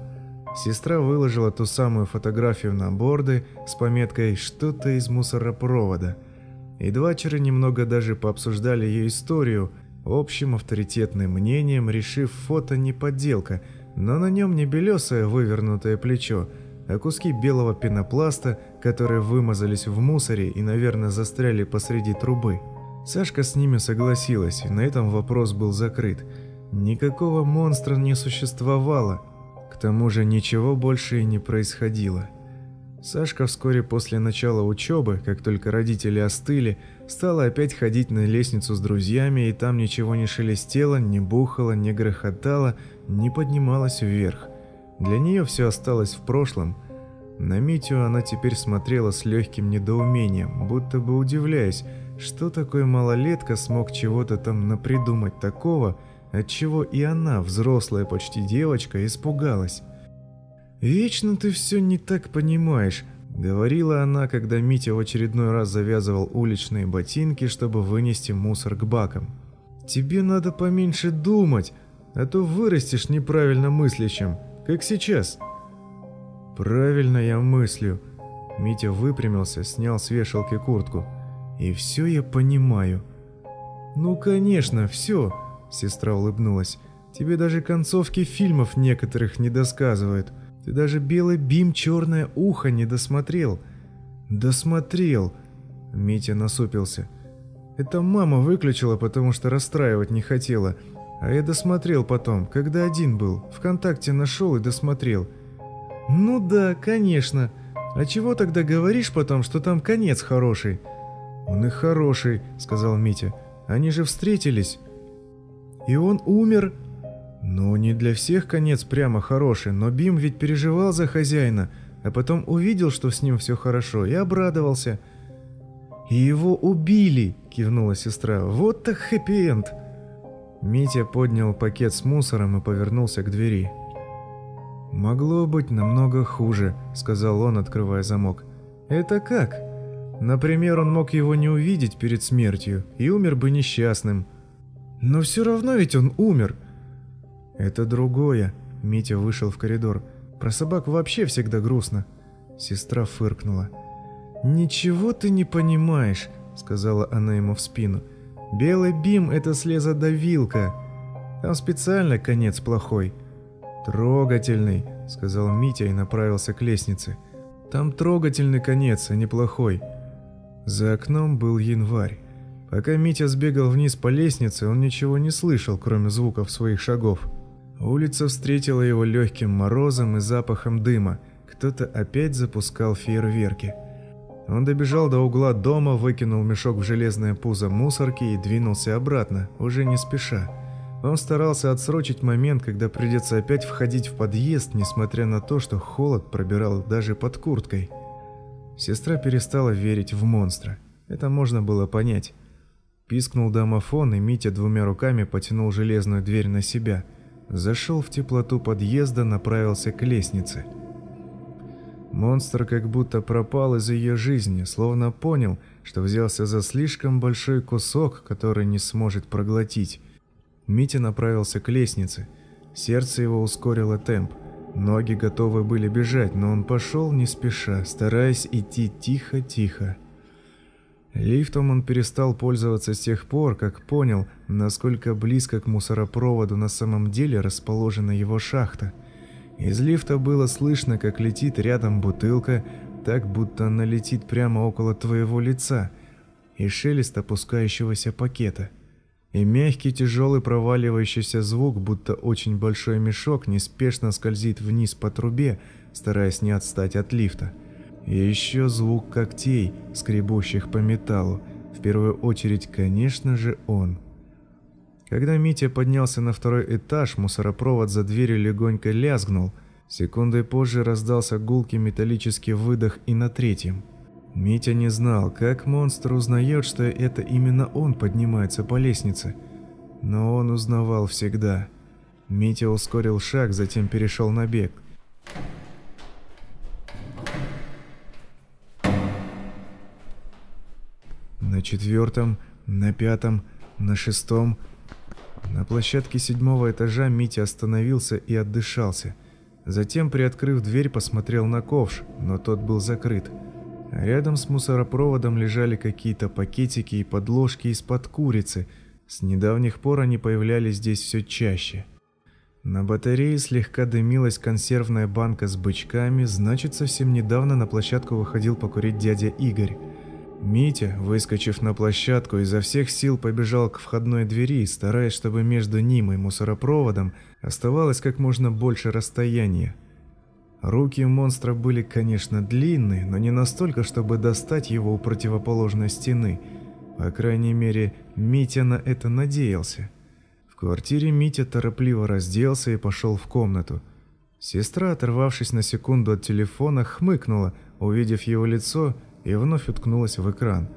A: Сестра выложила ту самую фотографию на борды с пометкой «Что-то из мусоропровода». И двачеры немного даже пообсуждали ее историю, Общим авторитетным мнением решив фото не подделка, но на нем не белесое вывернутое плечо, а куски белого пенопласта, которые вымазались в мусоре и, наверное, застряли посреди трубы. Сашка с ними согласилась, и на этом вопрос был закрыт. Никакого монстра не существовало. К тому же ничего больше и не происходило. Сашка вскоре после начала учебы, как только родители остыли, стала опять ходить на лестницу с друзьями, и там ничего не шелестело, не бухало, не грохотало, не поднималось вверх. Для нее все осталось в прошлом. На Митю она теперь смотрела с легким недоумением, будто бы удивляясь, что такой малолетка смог чего-то там напридумать такого, от чего и она, взрослая почти девочка, испугалась. «Вечно ты все не так понимаешь», — говорила она, когда Митя в очередной раз завязывал уличные ботинки, чтобы вынести мусор к бакам. «Тебе надо поменьше думать, а то вырастешь неправильно мыслящим, как сейчас». «Правильно я мыслю». Митя выпрямился, снял с вешалки куртку. «И все я понимаю». «Ну, конечно, все», — сестра улыбнулась. «Тебе даже концовки фильмов некоторых не досказывают». Ты даже белый бим черное ухо не досмотрел. Досмотрел. Митя насупился. Это мама выключила, потому что расстраивать не хотела. А я досмотрел потом, когда один был. Вконтакте нашел и досмотрел. Ну да, конечно. А чего тогда говоришь потом, что там конец хороший? Он и хороший, сказал Митя. Они же встретились. И он умер, ну, не для всех конец прямо хороший, но Бим ведь переживал за хозяина, а потом увидел, что с ним все хорошо, и обрадовался. «И его убили!» – кивнула сестра. «Вот так хэппи-энд!» Митя поднял пакет с мусором и повернулся к двери. «Могло быть намного хуже», – сказал он, открывая замок. «Это как?» Например, он мог его не увидеть перед смертью и умер бы несчастным. Но все равно ведь он умер – «Это другое», — Митя вышел в коридор. «Про собак вообще всегда грустно». Сестра фыркнула. «Ничего ты не понимаешь», — сказала она ему в спину. «Белый бим — это слезодавилка. Там специально конец плохой». «Трогательный», — сказал Митя и направился к лестнице. «Там трогательный конец, а не плохой». За окном был январь. Пока Митя сбегал вниз по лестнице, он ничего не слышал, кроме звуков своих шагов. Улица встретила его легким морозом и запахом дыма. Кто-то опять запускал фейерверки. Он добежал до угла дома, выкинул мешок в железное пузо мусорки и двинулся обратно, уже не спеша. Он старался отсрочить момент, когда придется опять входить в подъезд, несмотря на то, что холод пробирал даже под курткой. Сестра перестала верить в монстра. Это можно было понять. Пискнул домофон, и Митя двумя руками потянул железную дверь на себя – зашел в теплоту подъезда, направился к лестнице. Монстр как будто пропал из ее жизни, словно понял, что взялся за слишком большой кусок, который не сможет проглотить. Митя направился к лестнице. Сердце его ускорило темп. Ноги готовы были бежать, но он пошел не спеша, стараясь идти тихо-тихо. Лифтом он перестал пользоваться с тех пор, как понял, насколько близко к мусоропроводу на самом деле расположена его шахта. Из лифта было слышно, как летит рядом бутылка, так будто она летит прямо около твоего лица, и шелест опускающегося пакета. И мягкий тяжелый проваливающийся звук, будто очень большой мешок неспешно скользит вниз по трубе, стараясь не отстать от лифта. И еще звук когтей, скребущих по металлу. В первую очередь, конечно же, он. Когда Митя поднялся на второй этаж, мусоропровод за дверью легонько лязгнул. Секундой позже раздался гулкий металлический выдох и на третьем. Митя не знал, как монстр узнает, что это именно он поднимается по лестнице. Но он узнавал всегда. Митя ускорил шаг, затем перешел на бег. на четвертом, на пятом, на шестом. На площадке седьмого этажа Митя остановился и отдышался. Затем, приоткрыв дверь, посмотрел на ковш, но тот был закрыт. рядом с мусоропроводом лежали какие-то пакетики и подложки из-под курицы. С недавних пор они появлялись здесь все чаще. На батарее слегка дымилась консервная банка с бычками, значит, совсем недавно на площадку выходил покурить дядя Игорь. Митя, выскочив на площадку, изо всех сил побежал к входной двери, стараясь, чтобы между ним и мусоропроводом оставалось как можно больше расстояния. Руки монстра были, конечно, длинные, но не настолько, чтобы достать его у противоположной стены – по крайней мере, Митя на это надеялся. В квартире Митя торопливо разделся и пошел в комнату. Сестра, оторвавшись на секунду от телефона, хмыкнула, увидев его лицо, и вновь уткнулась в экран.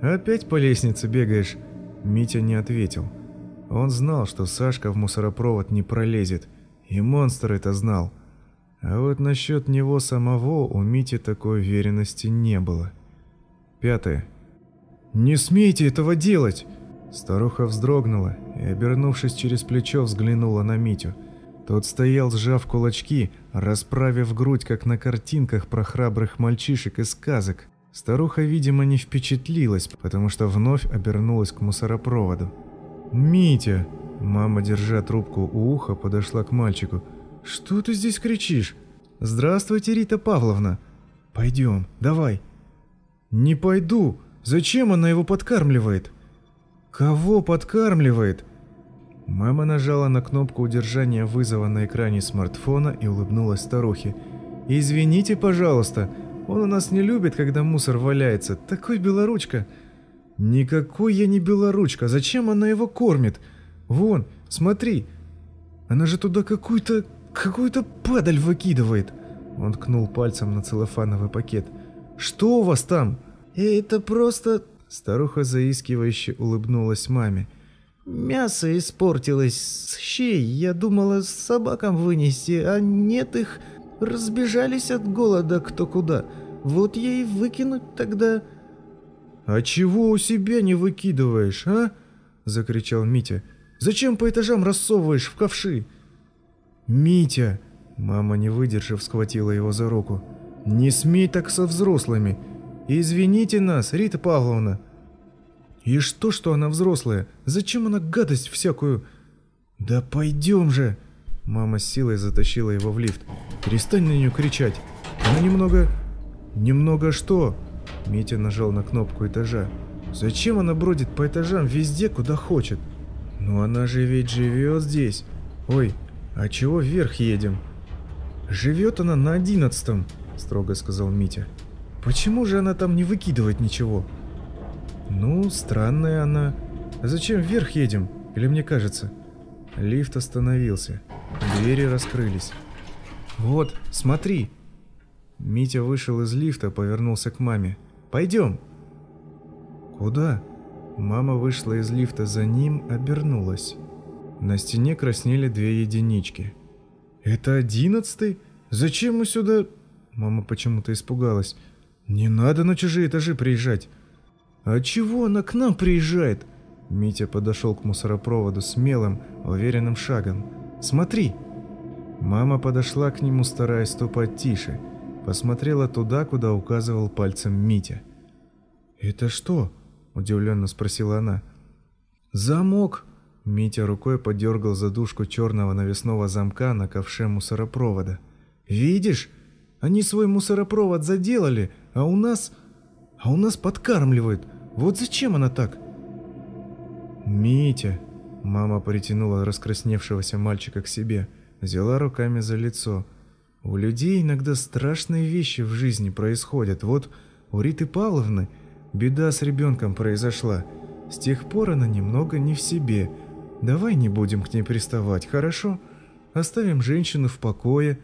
A: «Опять по лестнице бегаешь?» Митя не ответил. Он знал, что Сашка в мусоропровод не пролезет, и монстр это знал. А вот насчет него самого у Мити такой уверенности не было. Пятое. «Не смейте этого делать!» Старуха вздрогнула и, обернувшись через плечо, взглянула на Митю. Тот стоял, сжав кулачки, расправив грудь, как на картинках про храбрых мальчишек из сказок. Старуха, видимо, не впечатлилась, потому что вновь обернулась к мусоропроводу. «Митя!» Мама, держа трубку у уха, подошла к мальчику. «Что ты здесь кричишь?» «Здравствуйте, Рита Павловна!» «Пойдем, давай!» «Не пойду!» Зачем она его подкармливает? Кого подкармливает? Мама нажала на кнопку удержания вызова на экране смартфона и улыбнулась старухе. «Извините, пожалуйста, он у нас не любит, когда мусор валяется. Такой белоручка». «Никакой я не белоручка. Зачем она его кормит? Вон, смотри. Она же туда какую-то... какую-то падаль выкидывает». Он ткнул пальцем на целлофановый пакет. «Что у вас там?»
B: «Это просто...»
A: Старуха заискивающе улыбнулась маме.
B: «Мясо испортилось с щей. Я думала с собакам вынести, а нет их. Разбежались от голода кто куда. Вот и выкинуть тогда...»
A: «А чего у себя не выкидываешь, а?» Закричал Митя. «Зачем по этажам рассовываешь в ковши?» «Митя!» Мама, не выдержав, схватила его за руку. «Не смей так со взрослыми!» «Извините нас, Рита Павловна!» «И что, что она взрослая? Зачем она гадость всякую?» «Да пойдем же!» Мама с силой затащила его в лифт. «Перестань на нее кричать! Она немного...» «Немного что?» Митя нажал на кнопку этажа. «Зачем она бродит по этажам везде, куда хочет?» «Ну она же ведь живет здесь!» «Ой, а чего вверх едем?» «Живет она на одиннадцатом», — строго сказал Митя. Почему же она там не выкидывает ничего? Ну, странная она. А зачем вверх едем? Или мне кажется? Лифт остановился. Двери раскрылись. Вот, смотри. Митя вышел из лифта, повернулся к маме. Пойдем. Куда? Мама вышла из лифта за ним, обернулась. На стене краснели две единички. «Это одиннадцатый? Зачем мы сюда...» Мама почему-то испугалась. «Не надо на чужие этажи приезжать». «А чего она к нам приезжает?» Митя подошел к мусоропроводу смелым, уверенным шагом. «Смотри!» Мама подошла к нему, стараясь ступать тише. Посмотрела туда, куда указывал пальцем Митя. «Это что?» – удивленно спросила она. «Замок!» Митя рукой подергал задушку черного навесного замка на ковше мусоропровода. «Видишь? Они свой мусоропровод заделали, а у нас... А у нас подкармливают. Вот зачем она так? Митя... Мама притянула раскрасневшегося мальчика к себе, взяла руками за лицо. У людей иногда страшные вещи в жизни происходят. Вот у Риты Павловны беда с ребенком произошла. С тех пор она немного не в себе. Давай не будем к ней приставать, хорошо? Оставим женщину в покое.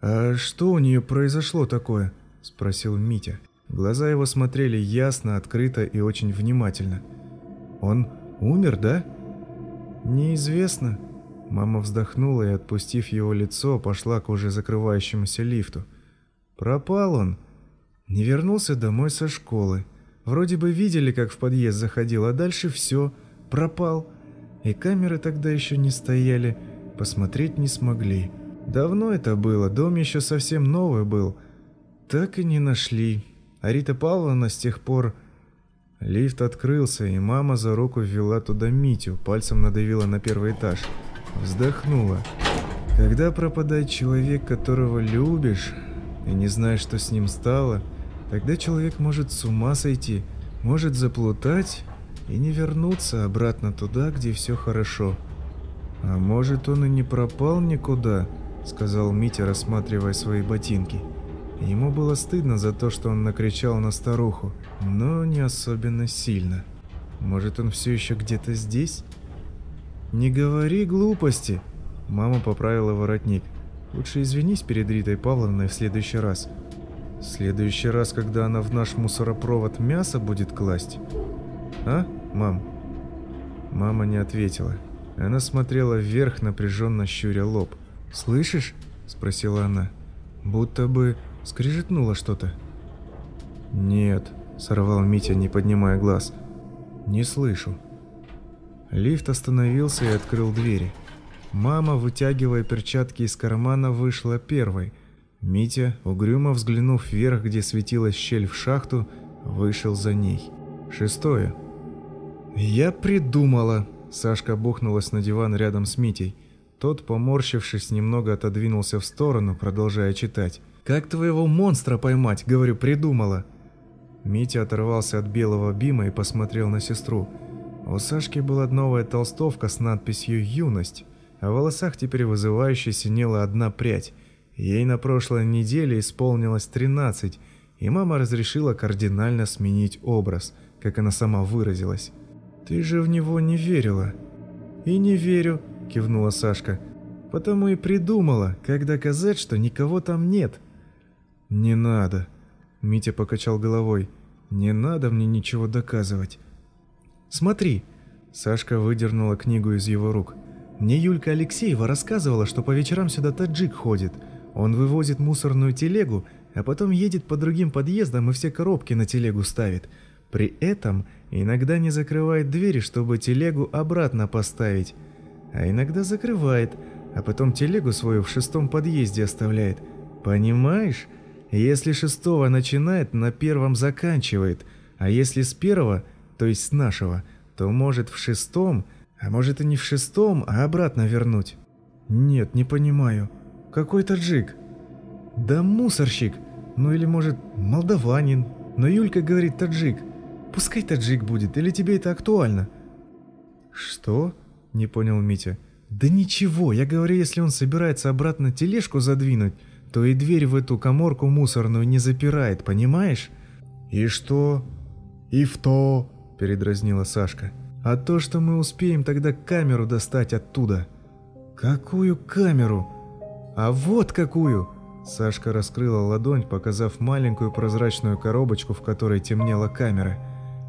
A: А что у нее произошло такое? – спросил Митя. Глаза его смотрели ясно, открыто и очень внимательно. «Он умер, да?» «Неизвестно». Мама вздохнула и, отпустив его лицо, пошла к уже закрывающемуся лифту. «Пропал он. Не вернулся домой со школы. Вроде бы видели, как в подъезд заходил, а дальше все. Пропал. И камеры тогда еще не стояли, посмотреть не смогли. Давно это было, дом еще совсем новый был». Так и не нашли. А Рита Павловна с тех пор... Лифт открылся, и мама за руку ввела туда Митю, пальцем надавила на первый этаж. Вздохнула. Когда пропадает человек, которого любишь, и не знаешь, что с ним стало, тогда человек может с ума сойти, может заплутать и не вернуться обратно туда, где все хорошо. А может, он и не пропал никуда, сказал Митя, рассматривая свои ботинки. Ему было стыдно за то, что он накричал на старуху, но не особенно сильно. Может, он все еще где-то здесь? «Не говори глупости!» Мама поправила воротник. «Лучше извинись перед Ритой Павловной в следующий раз. В следующий раз, когда она в наш мусоропровод мясо будет класть. А, мам?» Мама не ответила. Она смотрела вверх, напряженно щуря лоб. «Слышишь?» – спросила она. «Будто бы скрежетнуло что-то». «Нет», – сорвал Митя, не поднимая глаз. «Не слышу». Лифт остановился и открыл двери. Мама, вытягивая перчатки из кармана, вышла первой. Митя, угрюмо взглянув вверх, где светилась щель в шахту, вышел за ней. Шестое. «Я придумала!» Сашка бухнулась на диван рядом с Митей. Тот, поморщившись, немного отодвинулся в сторону, продолжая читать. «Как твоего монстра поймать?» — говорю, придумала. Митя оторвался от белого бима и посмотрел на сестру. У Сашки была новая толстовка с надписью «Юность», а в волосах теперь вызывающе синела одна прядь. Ей на прошлой неделе исполнилось 13, и мама разрешила кардинально сменить образ, как она сама выразилась. «Ты же в него не верила». «И не верю», – кивнула Сашка. «Потому и придумала, как доказать, что никого там нет». «Не надо», – Митя покачал головой. «Не надо мне ничего доказывать». «Смотри», – Сашка выдернула книгу из его рук. «Мне Юлька Алексеева рассказывала, что по вечерам сюда таджик ходит. Он вывозит мусорную телегу, а потом едет по другим подъездам и все коробки на телегу ставит. При этом иногда не закрывает двери, чтобы телегу обратно поставить, а иногда закрывает, а потом телегу свою в шестом подъезде оставляет. Понимаешь? Если шестого начинает, на первом заканчивает, а если с первого, то есть с нашего, то может в шестом, а может и не в шестом, а обратно вернуть. Нет, не понимаю. Какой таджик? Да мусорщик. Ну или может молдаванин. Но Юлька говорит таджик. Пускай таджик будет, или тебе это актуально?» «Что?» – не понял Митя. «Да ничего, я говорю, если он собирается обратно тележку задвинуть, то и дверь в эту коморку мусорную не запирает, понимаешь?» «И что?» «И в то!» – передразнила Сашка. «А то, что мы успеем тогда камеру достать оттуда». «Какую камеру?» «А вот какую!» Сашка раскрыла ладонь, показав маленькую прозрачную коробочку, в которой темнела камера.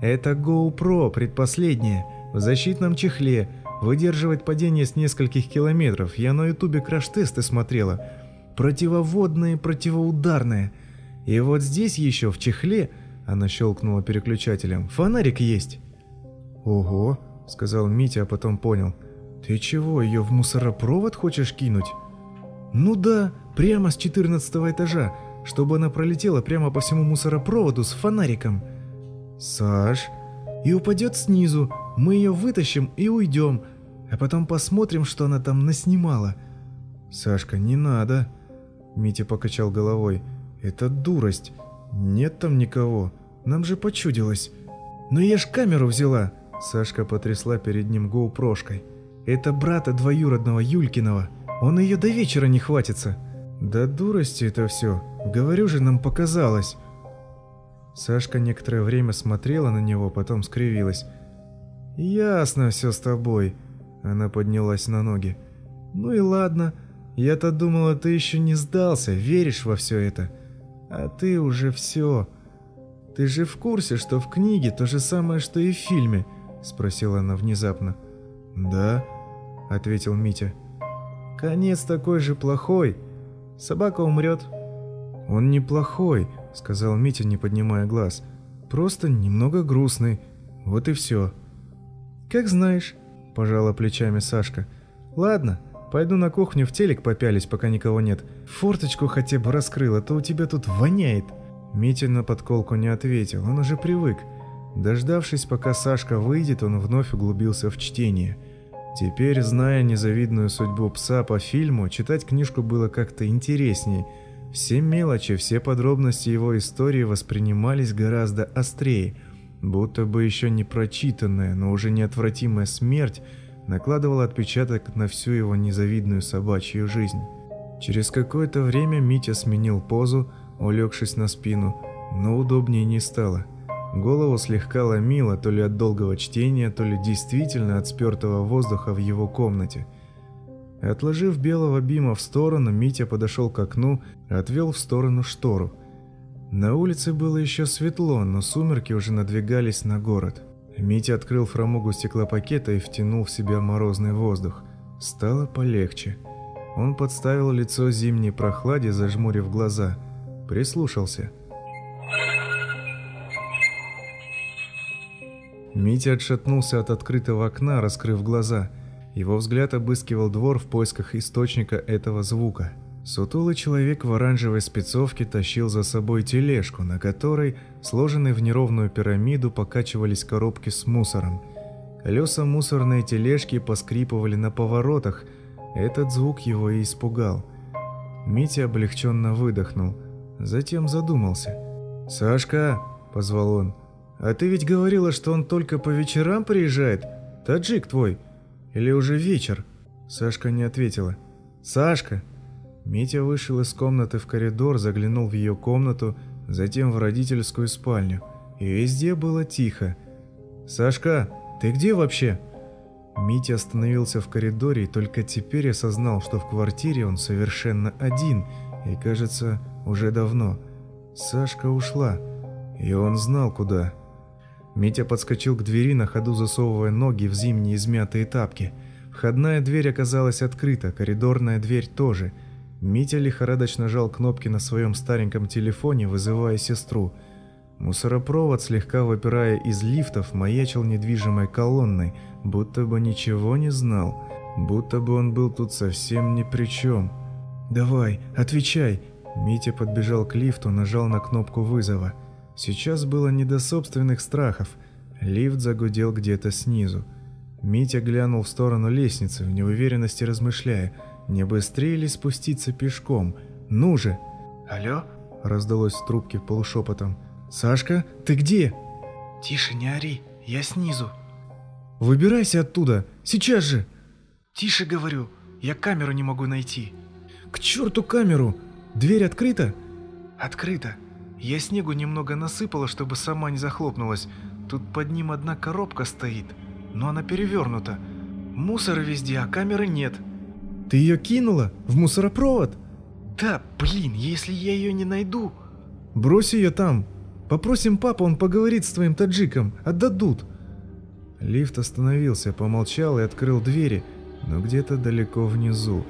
A: Это GoPro, предпоследняя, в защитном чехле, выдерживает падение с нескольких километров. Я на ютубе краш-тесты смотрела. Противоводное и противоударное. И вот здесь еще в чехле, она щелкнула переключателем, фонарик есть. Ого, сказал Митя, а потом понял. Ты чего, ее в мусоропровод хочешь кинуть? Ну да, прямо с 14 этажа, чтобы она пролетела прямо по всему мусоропроводу с фонариком. «Саш...» «И упадет снизу, мы ее вытащим и уйдем, а потом посмотрим, что она там наснимала». «Сашка, не надо!» Митя покачал головой. «Это дурость. Нет там никого. Нам же почудилось». «Но я ж камеру взяла!» Сашка потрясла перед ним гоупрошкой. «Это брата двоюродного Юлькиного. Он ее до вечера не хватится». «Да дурости это все. Говорю же, нам показалось». Сашка некоторое время смотрела на него, потом скривилась. «Ясно все с тобой», — она поднялась на ноги. «Ну и ладно, я-то думала, ты еще не сдался, веришь во все это. А ты уже все. Ты же в курсе, что в книге то же самое, что и в фильме?» — спросила она внезапно. «Да», — ответил Митя. «Конец такой же плохой. Собака умрет». «Он не плохой», — сказал Митя, не поднимая глаз. «Просто немного грустный. Вот и все». «Как знаешь», — пожала плечами Сашка. «Ладно, пойду на кухню в телек попялись, пока никого нет. Форточку хотя бы раскрыла, то у тебя тут воняет». Митя на подколку не ответил, он уже привык. Дождавшись, пока Сашка выйдет, он вновь углубился в чтение. Теперь, зная незавидную судьбу пса по фильму, читать книжку было как-то интереснее. Все мелочи, все подробности его истории воспринимались гораздо острее, будто бы еще не прочитанная, но уже неотвратимая смерть накладывала отпечаток на всю его незавидную собачью жизнь. Через какое-то время Митя сменил позу, улегшись на спину, но удобнее не стало – Голову слегка ломило то ли от долгого чтения, то ли действительно от спертого воздуха в его комнате. Отложив белого Бима в сторону, Митя подошел к окну, отвел в сторону штору. На улице было еще светло, но сумерки уже надвигались на город. Митя открыл фрамугу стеклопакета и втянул в себя морозный воздух. Стало полегче. Он подставил лицо зимней прохладе, зажмурив глаза. Прислушался – Митя отшатнулся от открытого окна, раскрыв глаза. Его взгляд обыскивал двор в поисках источника этого звука. Сутулый человек в оранжевой спецовке тащил за собой тележку, на которой, сложенной в неровную пирамиду, покачивались коробки с мусором. Колеса мусорной тележки поскрипывали на поворотах. Этот звук его и испугал. Митя облегченно выдохнул, затем задумался. «Сашка!» – позвал он. «А ты ведь говорила, что он только по вечерам приезжает? Таджик твой? Или уже вечер?» Сашка не ответила. «Сашка!» Митя вышел из комнаты в коридор, заглянул в ее комнату, затем в родительскую спальню. И везде было тихо. «Сашка, ты где вообще?» Митя остановился в коридоре и только теперь осознал, что в квартире он совершенно один, и, кажется, уже давно. Сашка ушла, и он знал, куда. Митя подскочил к двери, на ходу засовывая ноги в зимние измятые тапки. Входная дверь оказалась открыта, коридорная дверь тоже. Митя лихорадочно жал кнопки на своем стареньком телефоне, вызывая сестру. Мусоропровод, слегка выпирая из лифтов, маячил недвижимой колонной, будто бы ничего не знал, будто бы он был тут совсем ни при чем. «Давай, отвечай!» Митя подбежал к лифту, нажал на кнопку вызова – Сейчас было не до собственных страхов. Лифт загудел где-то снизу. Митя глянул в сторону лестницы, в неуверенности размышляя, не быстрее ли спуститься пешком. «Ну же!»
B: «Алло?»
A: – раздалось в трубке полушепотом. «Сашка, ты где?»
B: «Тише, не ори, я снизу».
A: «Выбирайся оттуда, сейчас же!»
B: «Тише, говорю, я камеру не могу найти».
A: «К черту камеру! Дверь открыта?»
B: «Открыта. Я снегу немного насыпала, чтобы сама не захлопнулась. Тут под ним одна коробка стоит, но она перевернута. Мусора везде, а камеры нет.
A: Ты ее кинула? В мусоропровод?
B: Да, блин, если я ее не найду...
A: Брось ее там. Попросим папу, он поговорит с твоим таджиком. Отдадут. Лифт остановился, помолчал и открыл двери, но где-то далеко внизу.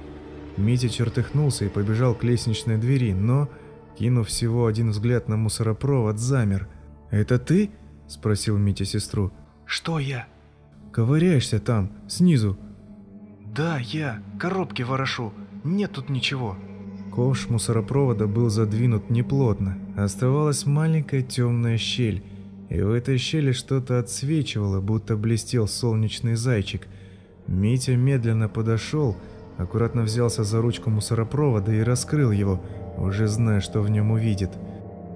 A: Митя чертыхнулся и побежал к лестничной двери, но Кинув всего один взгляд на мусоропровод, замер. «Это ты?» – спросил Митя сестру.
B: «Что я?»
A: «Ковыряешься там, снизу».
B: «Да, я. Коробки ворошу. Нет тут ничего».
A: Ковш мусоропровода был задвинут неплотно. Оставалась маленькая темная щель. И в этой щели что-то отсвечивало, будто блестел солнечный зайчик. Митя медленно подошел, аккуратно взялся за ручку мусоропровода и раскрыл его – уже зная, что в нем увидит.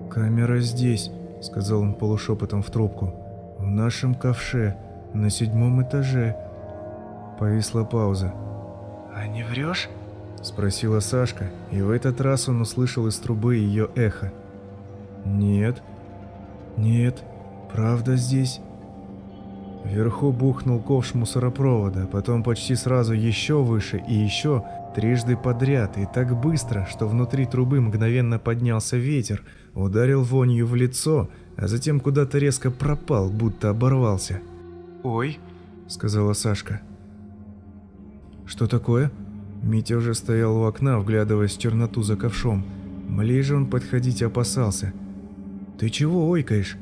A: «Камера здесь», — сказал он полушепотом в трубку. «В нашем ковше, на седьмом этаже». Повисла пауза.
B: «А не врешь?»
A: — спросила Сашка, и в этот раз он услышал из трубы ее эхо. «Нет, нет, правда здесь?» Вверху бухнул ковш мусоропровода, потом почти сразу еще выше и еще, Трижды подряд и так быстро, что внутри трубы мгновенно поднялся ветер, ударил вонью в лицо, а затем куда-то резко пропал, будто оборвался.
B: «Ой», —
A: сказала Сашка. «Что такое?» Митя уже стоял у окна, вглядываясь в черноту за ковшом. Ближе он подходить опасался. «Ты чего ойкаешь?»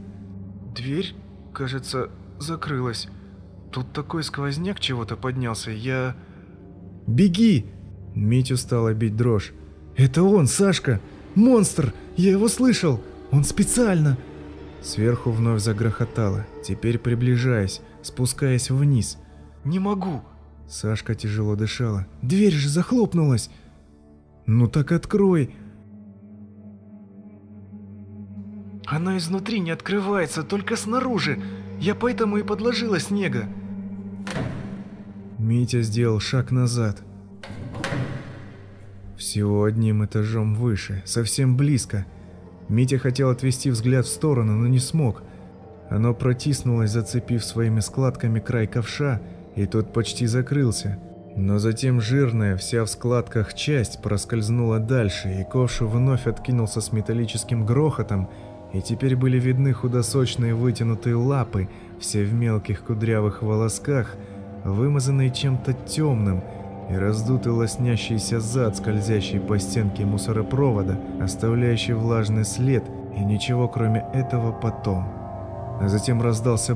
B: «Дверь, кажется, закрылась. Тут такой сквозняк чего-то поднялся, я...»
A: «Беги!» Митю стала бить дрожь. «Это он, Сашка! Монстр! Я его слышал! Он специально!» Сверху вновь загрохотало, теперь приближаясь, спускаясь вниз.
B: «Не могу!»
A: Сашка тяжело дышала. «Дверь же захлопнулась!» «Ну так открой!»
B: «Она изнутри не открывается, только снаружи. Я поэтому и подложила снега».
A: Митя сделал шаг назад. Всего одним этажом выше, совсем близко. Митя хотел отвести взгляд в сторону, но не смог. Оно протиснулось, зацепив своими складками край ковша, и тот почти закрылся. Но затем жирная, вся в складках часть проскользнула дальше, и ковш вновь откинулся с металлическим грохотом, и теперь были видны худосочные вытянутые лапы, все в мелких кудрявых волосках, вымазанные чем-то темным, и раздутый лоснящийся зад, скользящий по стенке мусоропровода, оставляющий влажный след, и ничего кроме этого потом. А затем раздался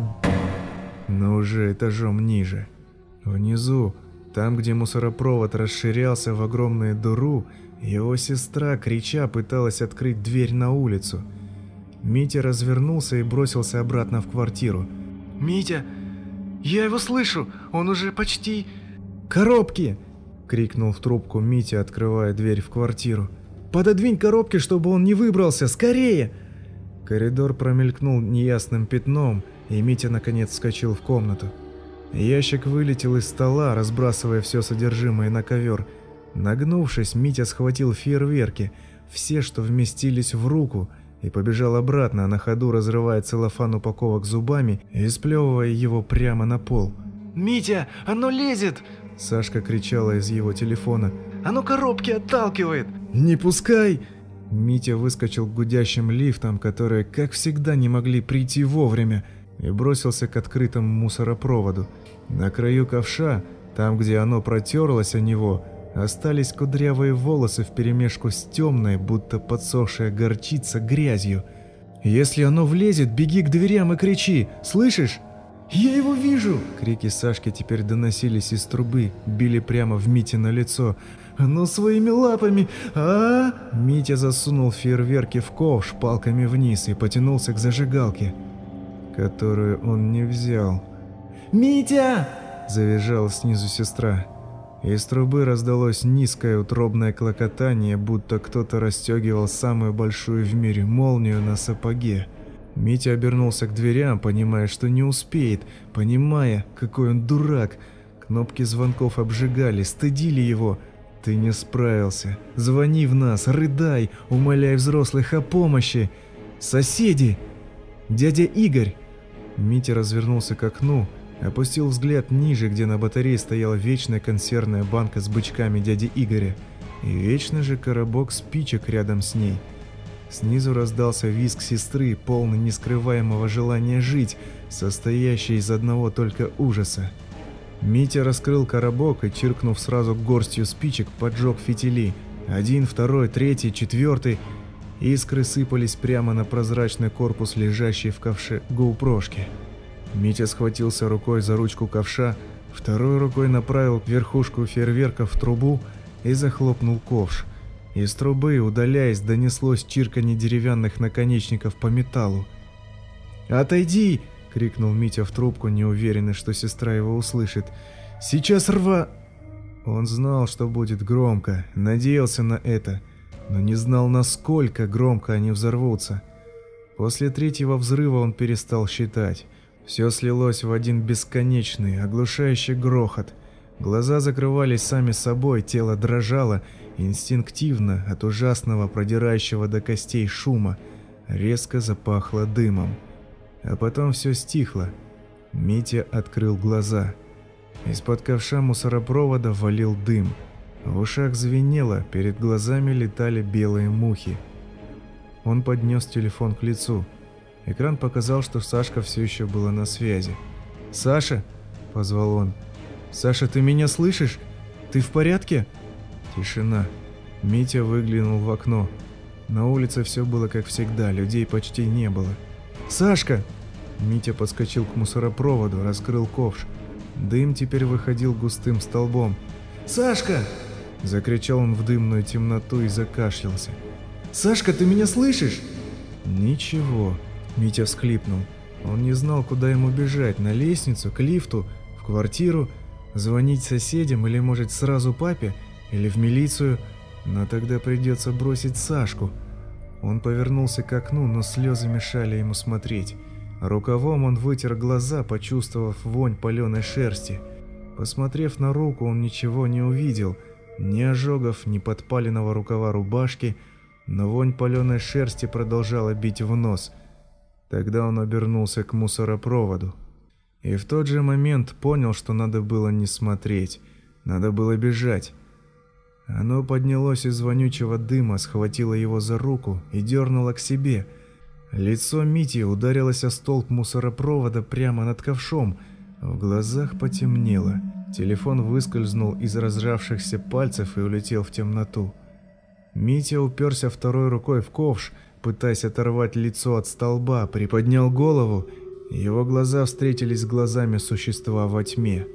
A: но уже этажом ниже. Внизу, там, где мусоропровод расширялся в огромную дыру, его сестра, крича, пыталась открыть дверь на улицу. Митя развернулся и бросился обратно в квартиру.
B: «Митя, я его слышу, он уже почти...»
A: «Коробки!» — крикнул в трубку Митя, открывая дверь в квартиру. «Пододвинь коробки, чтобы он не выбрался! Скорее!» Коридор промелькнул неясным пятном, и Митя наконец вскочил в комнату. Ящик вылетел из стола, разбрасывая все содержимое на ковер. Нагнувшись, Митя схватил фейерверки, все, что вместились в руку, и побежал обратно, а на ходу разрывая целлофан упаковок зубами и сплевывая его прямо на пол.
B: «Митя, оно лезет!»
A: Сашка кричала из его телефона.
B: «Оно коробки отталкивает!»
A: «Не пускай!» Митя выскочил к гудящим лифтам, которые, как всегда, не могли прийти вовремя, и бросился к открытому мусоропроводу. На краю ковша, там, где оно протерлось о него, остались кудрявые волосы вперемешку с темной, будто подсохшая горчица, грязью. «Если оно влезет, беги к дверям и кричи! Слышишь?»
B: «Я его вижу!»
A: Крики Сашки теперь доносились из трубы, били прямо в Мите на лицо.
B: «Оно своими лапами! -а,
A: -а Митя засунул фейерверки в ковш палками вниз и потянулся к зажигалке, которую он не взял.
B: «Митя!»
A: – завизжала снизу сестра. Из трубы раздалось низкое утробное клокотание, будто кто-то расстегивал самую большую в мире молнию на сапоге. Митя обернулся к дверям, понимая, что не успеет, понимая, какой он дурак. Кнопки звонков обжигали, стыдили его. Ты не справился. Звони в нас, рыдай, умоляй взрослых о помощи. Соседи! Дядя Игорь! Митя развернулся к окну, опустил взгляд ниже, где на батарее стояла вечная консервная банка с бычками дяди Игоря. И вечный же коробок спичек рядом с ней – Снизу раздался визг сестры, полный нескрываемого желания жить, состоящий из одного только ужаса. Митя раскрыл коробок и, чиркнув сразу горстью спичек, поджег фитили. Один, второй, третий, четвертый. Искры сыпались прямо на прозрачный корпус, лежащий в ковше гоупрошки. Митя схватился рукой за ручку ковша, второй рукой направил верхушку фейерверка в трубу и захлопнул ковш – из трубы, удаляясь, донеслось чирканье деревянных наконечников по металлу. «Отойди!» — крикнул Митя в трубку, неуверенный, что сестра его услышит. «Сейчас рва...» Он знал, что будет громко, надеялся на это, но не знал, насколько громко они взорвутся. После третьего взрыва он перестал считать. Все слилось в один бесконечный, оглушающий грохот. Глаза закрывались сами собой, тело дрожало, Инстинктивно от ужасного, продирающего до костей шума, резко запахло дымом. А потом все стихло. Митя открыл глаза. Из-под ковша мусоропровода валил дым. В ушах звенело, перед глазами летали белые мухи. Он поднес телефон к лицу. Экран показал, что Сашка все еще была на связи. «Саша?» – позвал он. «Саша, ты меня слышишь? Ты в порядке?» Тишина. Митя выглянул в окно. На улице все было как всегда, людей почти не было. «Сашка!» Митя подскочил к мусоропроводу, раскрыл ковш. Дым теперь выходил густым столбом.
B: «Сашка!»
A: Закричал он в дымную темноту и закашлялся.
B: «Сашка, ты меня слышишь?»
A: Ничего. Митя всхлипнул. Он не знал, куда ему бежать, на лестницу, к лифту, в квартиру, звонить соседям или, может, сразу папе, или в милицию, но тогда придется бросить Сашку. Он повернулся к окну, но слезы мешали ему смотреть. Рукавом он вытер глаза, почувствовав вонь паленой шерсти. Посмотрев на руку, он ничего не увидел, ни ожогов, ни подпаленного рукава рубашки, но вонь паленой шерсти продолжала бить в нос. Тогда он обернулся к мусоропроводу. И в тот же момент понял, что надо было не смотреть, надо было бежать. Оно поднялось из вонючего дыма, схватило его за руку и дернуло к себе. Лицо Мити ударилось о столб мусоропровода прямо над ковшом. В глазах потемнело. Телефон выскользнул из разжавшихся пальцев и улетел в темноту. Митя уперся второй рукой в ковш, пытаясь оторвать лицо от столба, приподнял голову. Его глаза встретились с глазами существа во тьме.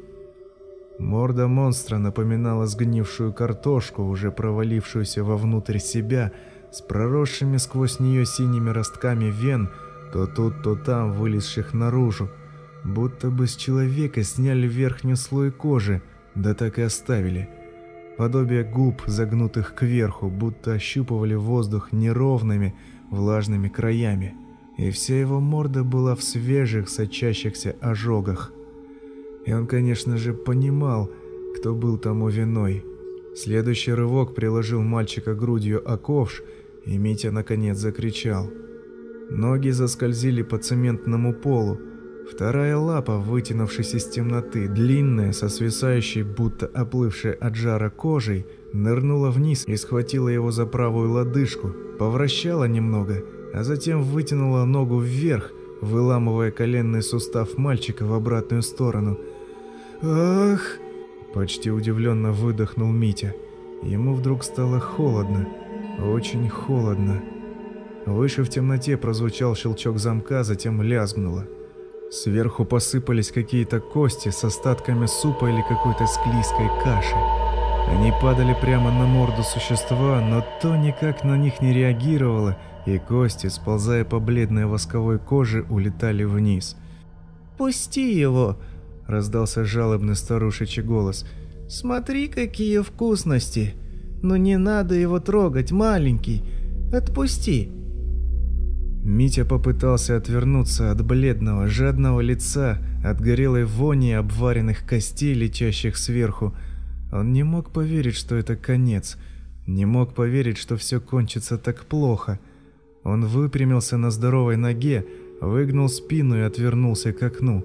A: Морда монстра напоминала сгнившую картошку, уже провалившуюся вовнутрь себя, с проросшими сквозь нее синими ростками вен, то тут, то там вылезших наружу. Будто бы с человека сняли верхний слой кожи, да так и оставили. Подобие губ, загнутых кверху, будто ощупывали воздух неровными, влажными краями. И вся его морда была в свежих, сочащихся ожогах. И он, конечно же, понимал, кто был тому виной. Следующий рывок приложил мальчика грудью о ковш, и Митя наконец закричал. Ноги заскользили по цементному полу. Вторая лапа, вытянувшись из темноты, длинная, со свисающей, будто оплывшей от жара кожей, нырнула вниз и схватила его за правую лодыжку, повращала немного, а затем вытянула ногу вверх, выламывая коленный сустав мальчика в обратную сторону. «Ах!» – почти удивленно выдохнул Митя. Ему вдруг стало холодно, очень холодно. Выше в темноте прозвучал щелчок замка, затем лязгнуло. Сверху посыпались какие-то кости с остатками супа или какой-то склизкой каши. Они падали прямо на морду существа, но то никак на них не реагировало – и кости, сползая по бледной восковой коже, улетали вниз.
B: «Пусти его!» – раздался жалобный старушечий голос. «Смотри, какие вкусности! Но не надо его трогать, маленький! Отпусти!»
A: Митя попытался отвернуться от бледного, жадного лица, от горелой вони обваренных костей, летящих сверху. Он не мог поверить, что это конец. Не мог поверить, что все кончится так плохо – он выпрямился на здоровой ноге, выгнул спину и отвернулся к окну.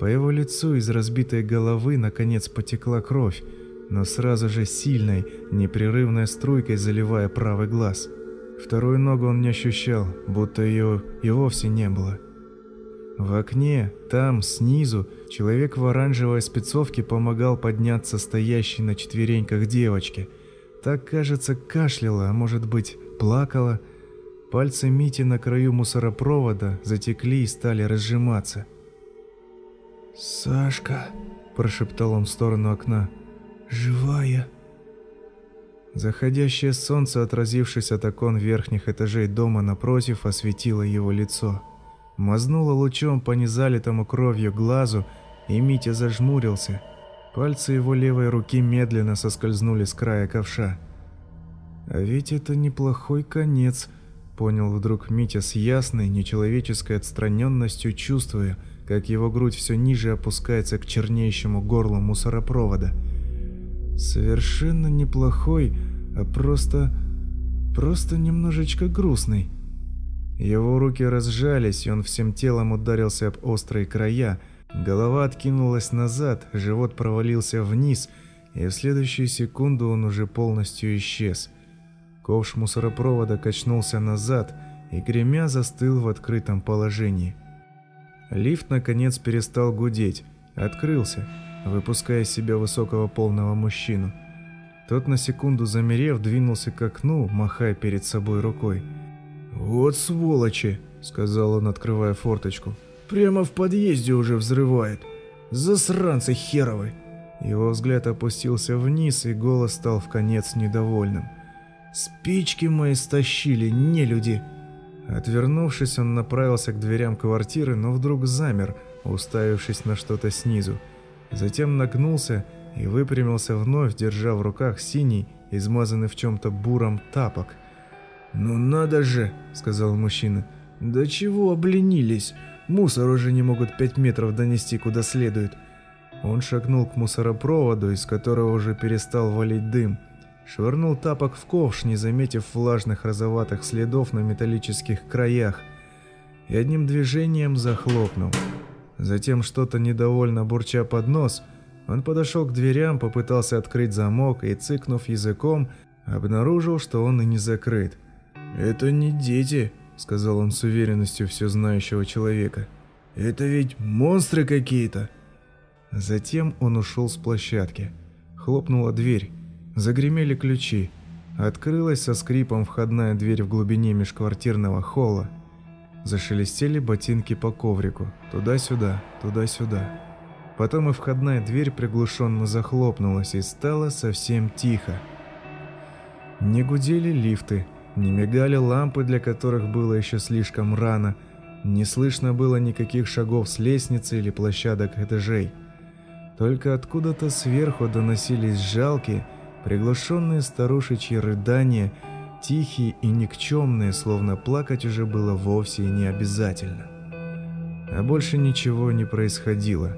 A: По его лицу из разбитой головы наконец потекла кровь, но сразу же сильной, непрерывной струйкой заливая правый глаз. Вторую ногу он не ощущал, будто ее и вовсе не было. В окне, там, снизу, человек в оранжевой спецовке помогал подняться стоящей на четвереньках девочке. Так, кажется, кашляла, а может быть, плакала – Пальцы Мити на краю мусоропровода затекли и стали разжиматься.
B: «Сашка», – прошептал он в сторону окна, – «живая».
A: Заходящее солнце, отразившись от окон верхних этажей дома напротив, осветило его лицо. Мазнуло лучом по незалитому кровью глазу, и Митя зажмурился. Пальцы его левой руки медленно соскользнули с края ковша. А ведь это неплохой конец – Понял вдруг Митя с ясной, нечеловеческой отстраненностью, чувствуя, как его грудь все ниже опускается к чернеющему горлу мусоропровода. Совершенно неплохой, а просто... просто немножечко грустный. Его руки разжались, и он всем телом ударился об острые края. Голова откинулась назад, живот провалился вниз, и в следующую секунду он уже полностью исчез – Ковш мусоропровода качнулся назад и, гремя, застыл в открытом положении. Лифт, наконец, перестал гудеть, открылся, выпуская из себя высокого полного мужчину. Тот, на секунду замерев, двинулся к окну, махая перед собой рукой. «Вот сволочи!» – сказал он, открывая форточку. «Прямо в подъезде уже взрывает! Засранцы херовы!» Его взгляд опустился вниз, и голос стал в конец недовольным. Спички мои стащили, не люди. Отвернувшись, он направился к дверям квартиры, но вдруг замер, уставившись на что-то снизу. Затем нагнулся и выпрямился вновь, держа в руках синий, измазанный в чем-то буром тапок.
B: «Ну надо же!» — сказал мужчина. «Да чего обленились? Мусор уже не могут пять метров донести куда следует».
A: Он шагнул к мусоропроводу, из которого уже перестал валить дым. Швырнул тапок в ковш, не заметив влажных розоватых следов на металлических краях, и одним движением захлопнул. Затем, что-то недовольно бурча под нос, он подошел к дверям, попытался открыть замок и, цыкнув языком, обнаружил, что он и не закрыт.
B: «Это не дети», — сказал он с уверенностью все знающего человека. «Это ведь монстры какие-то».
A: Затем он ушел с площадки. Хлопнула дверь. Загремели ключи. Открылась со скрипом входная дверь в глубине межквартирного холла. Зашелестели ботинки по коврику. Туда-сюда, туда-сюда. Потом и входная дверь приглушенно захлопнулась и стало совсем тихо. Не гудели лифты, не мигали лампы, для которых было еще слишком рано, не слышно было никаких шагов с лестницы или площадок этажей. Только откуда-то сверху доносились жалкие, приглушенные старушечьи рыдания, тихие и никчемные, словно плакать уже было вовсе и не обязательно. А больше ничего не происходило.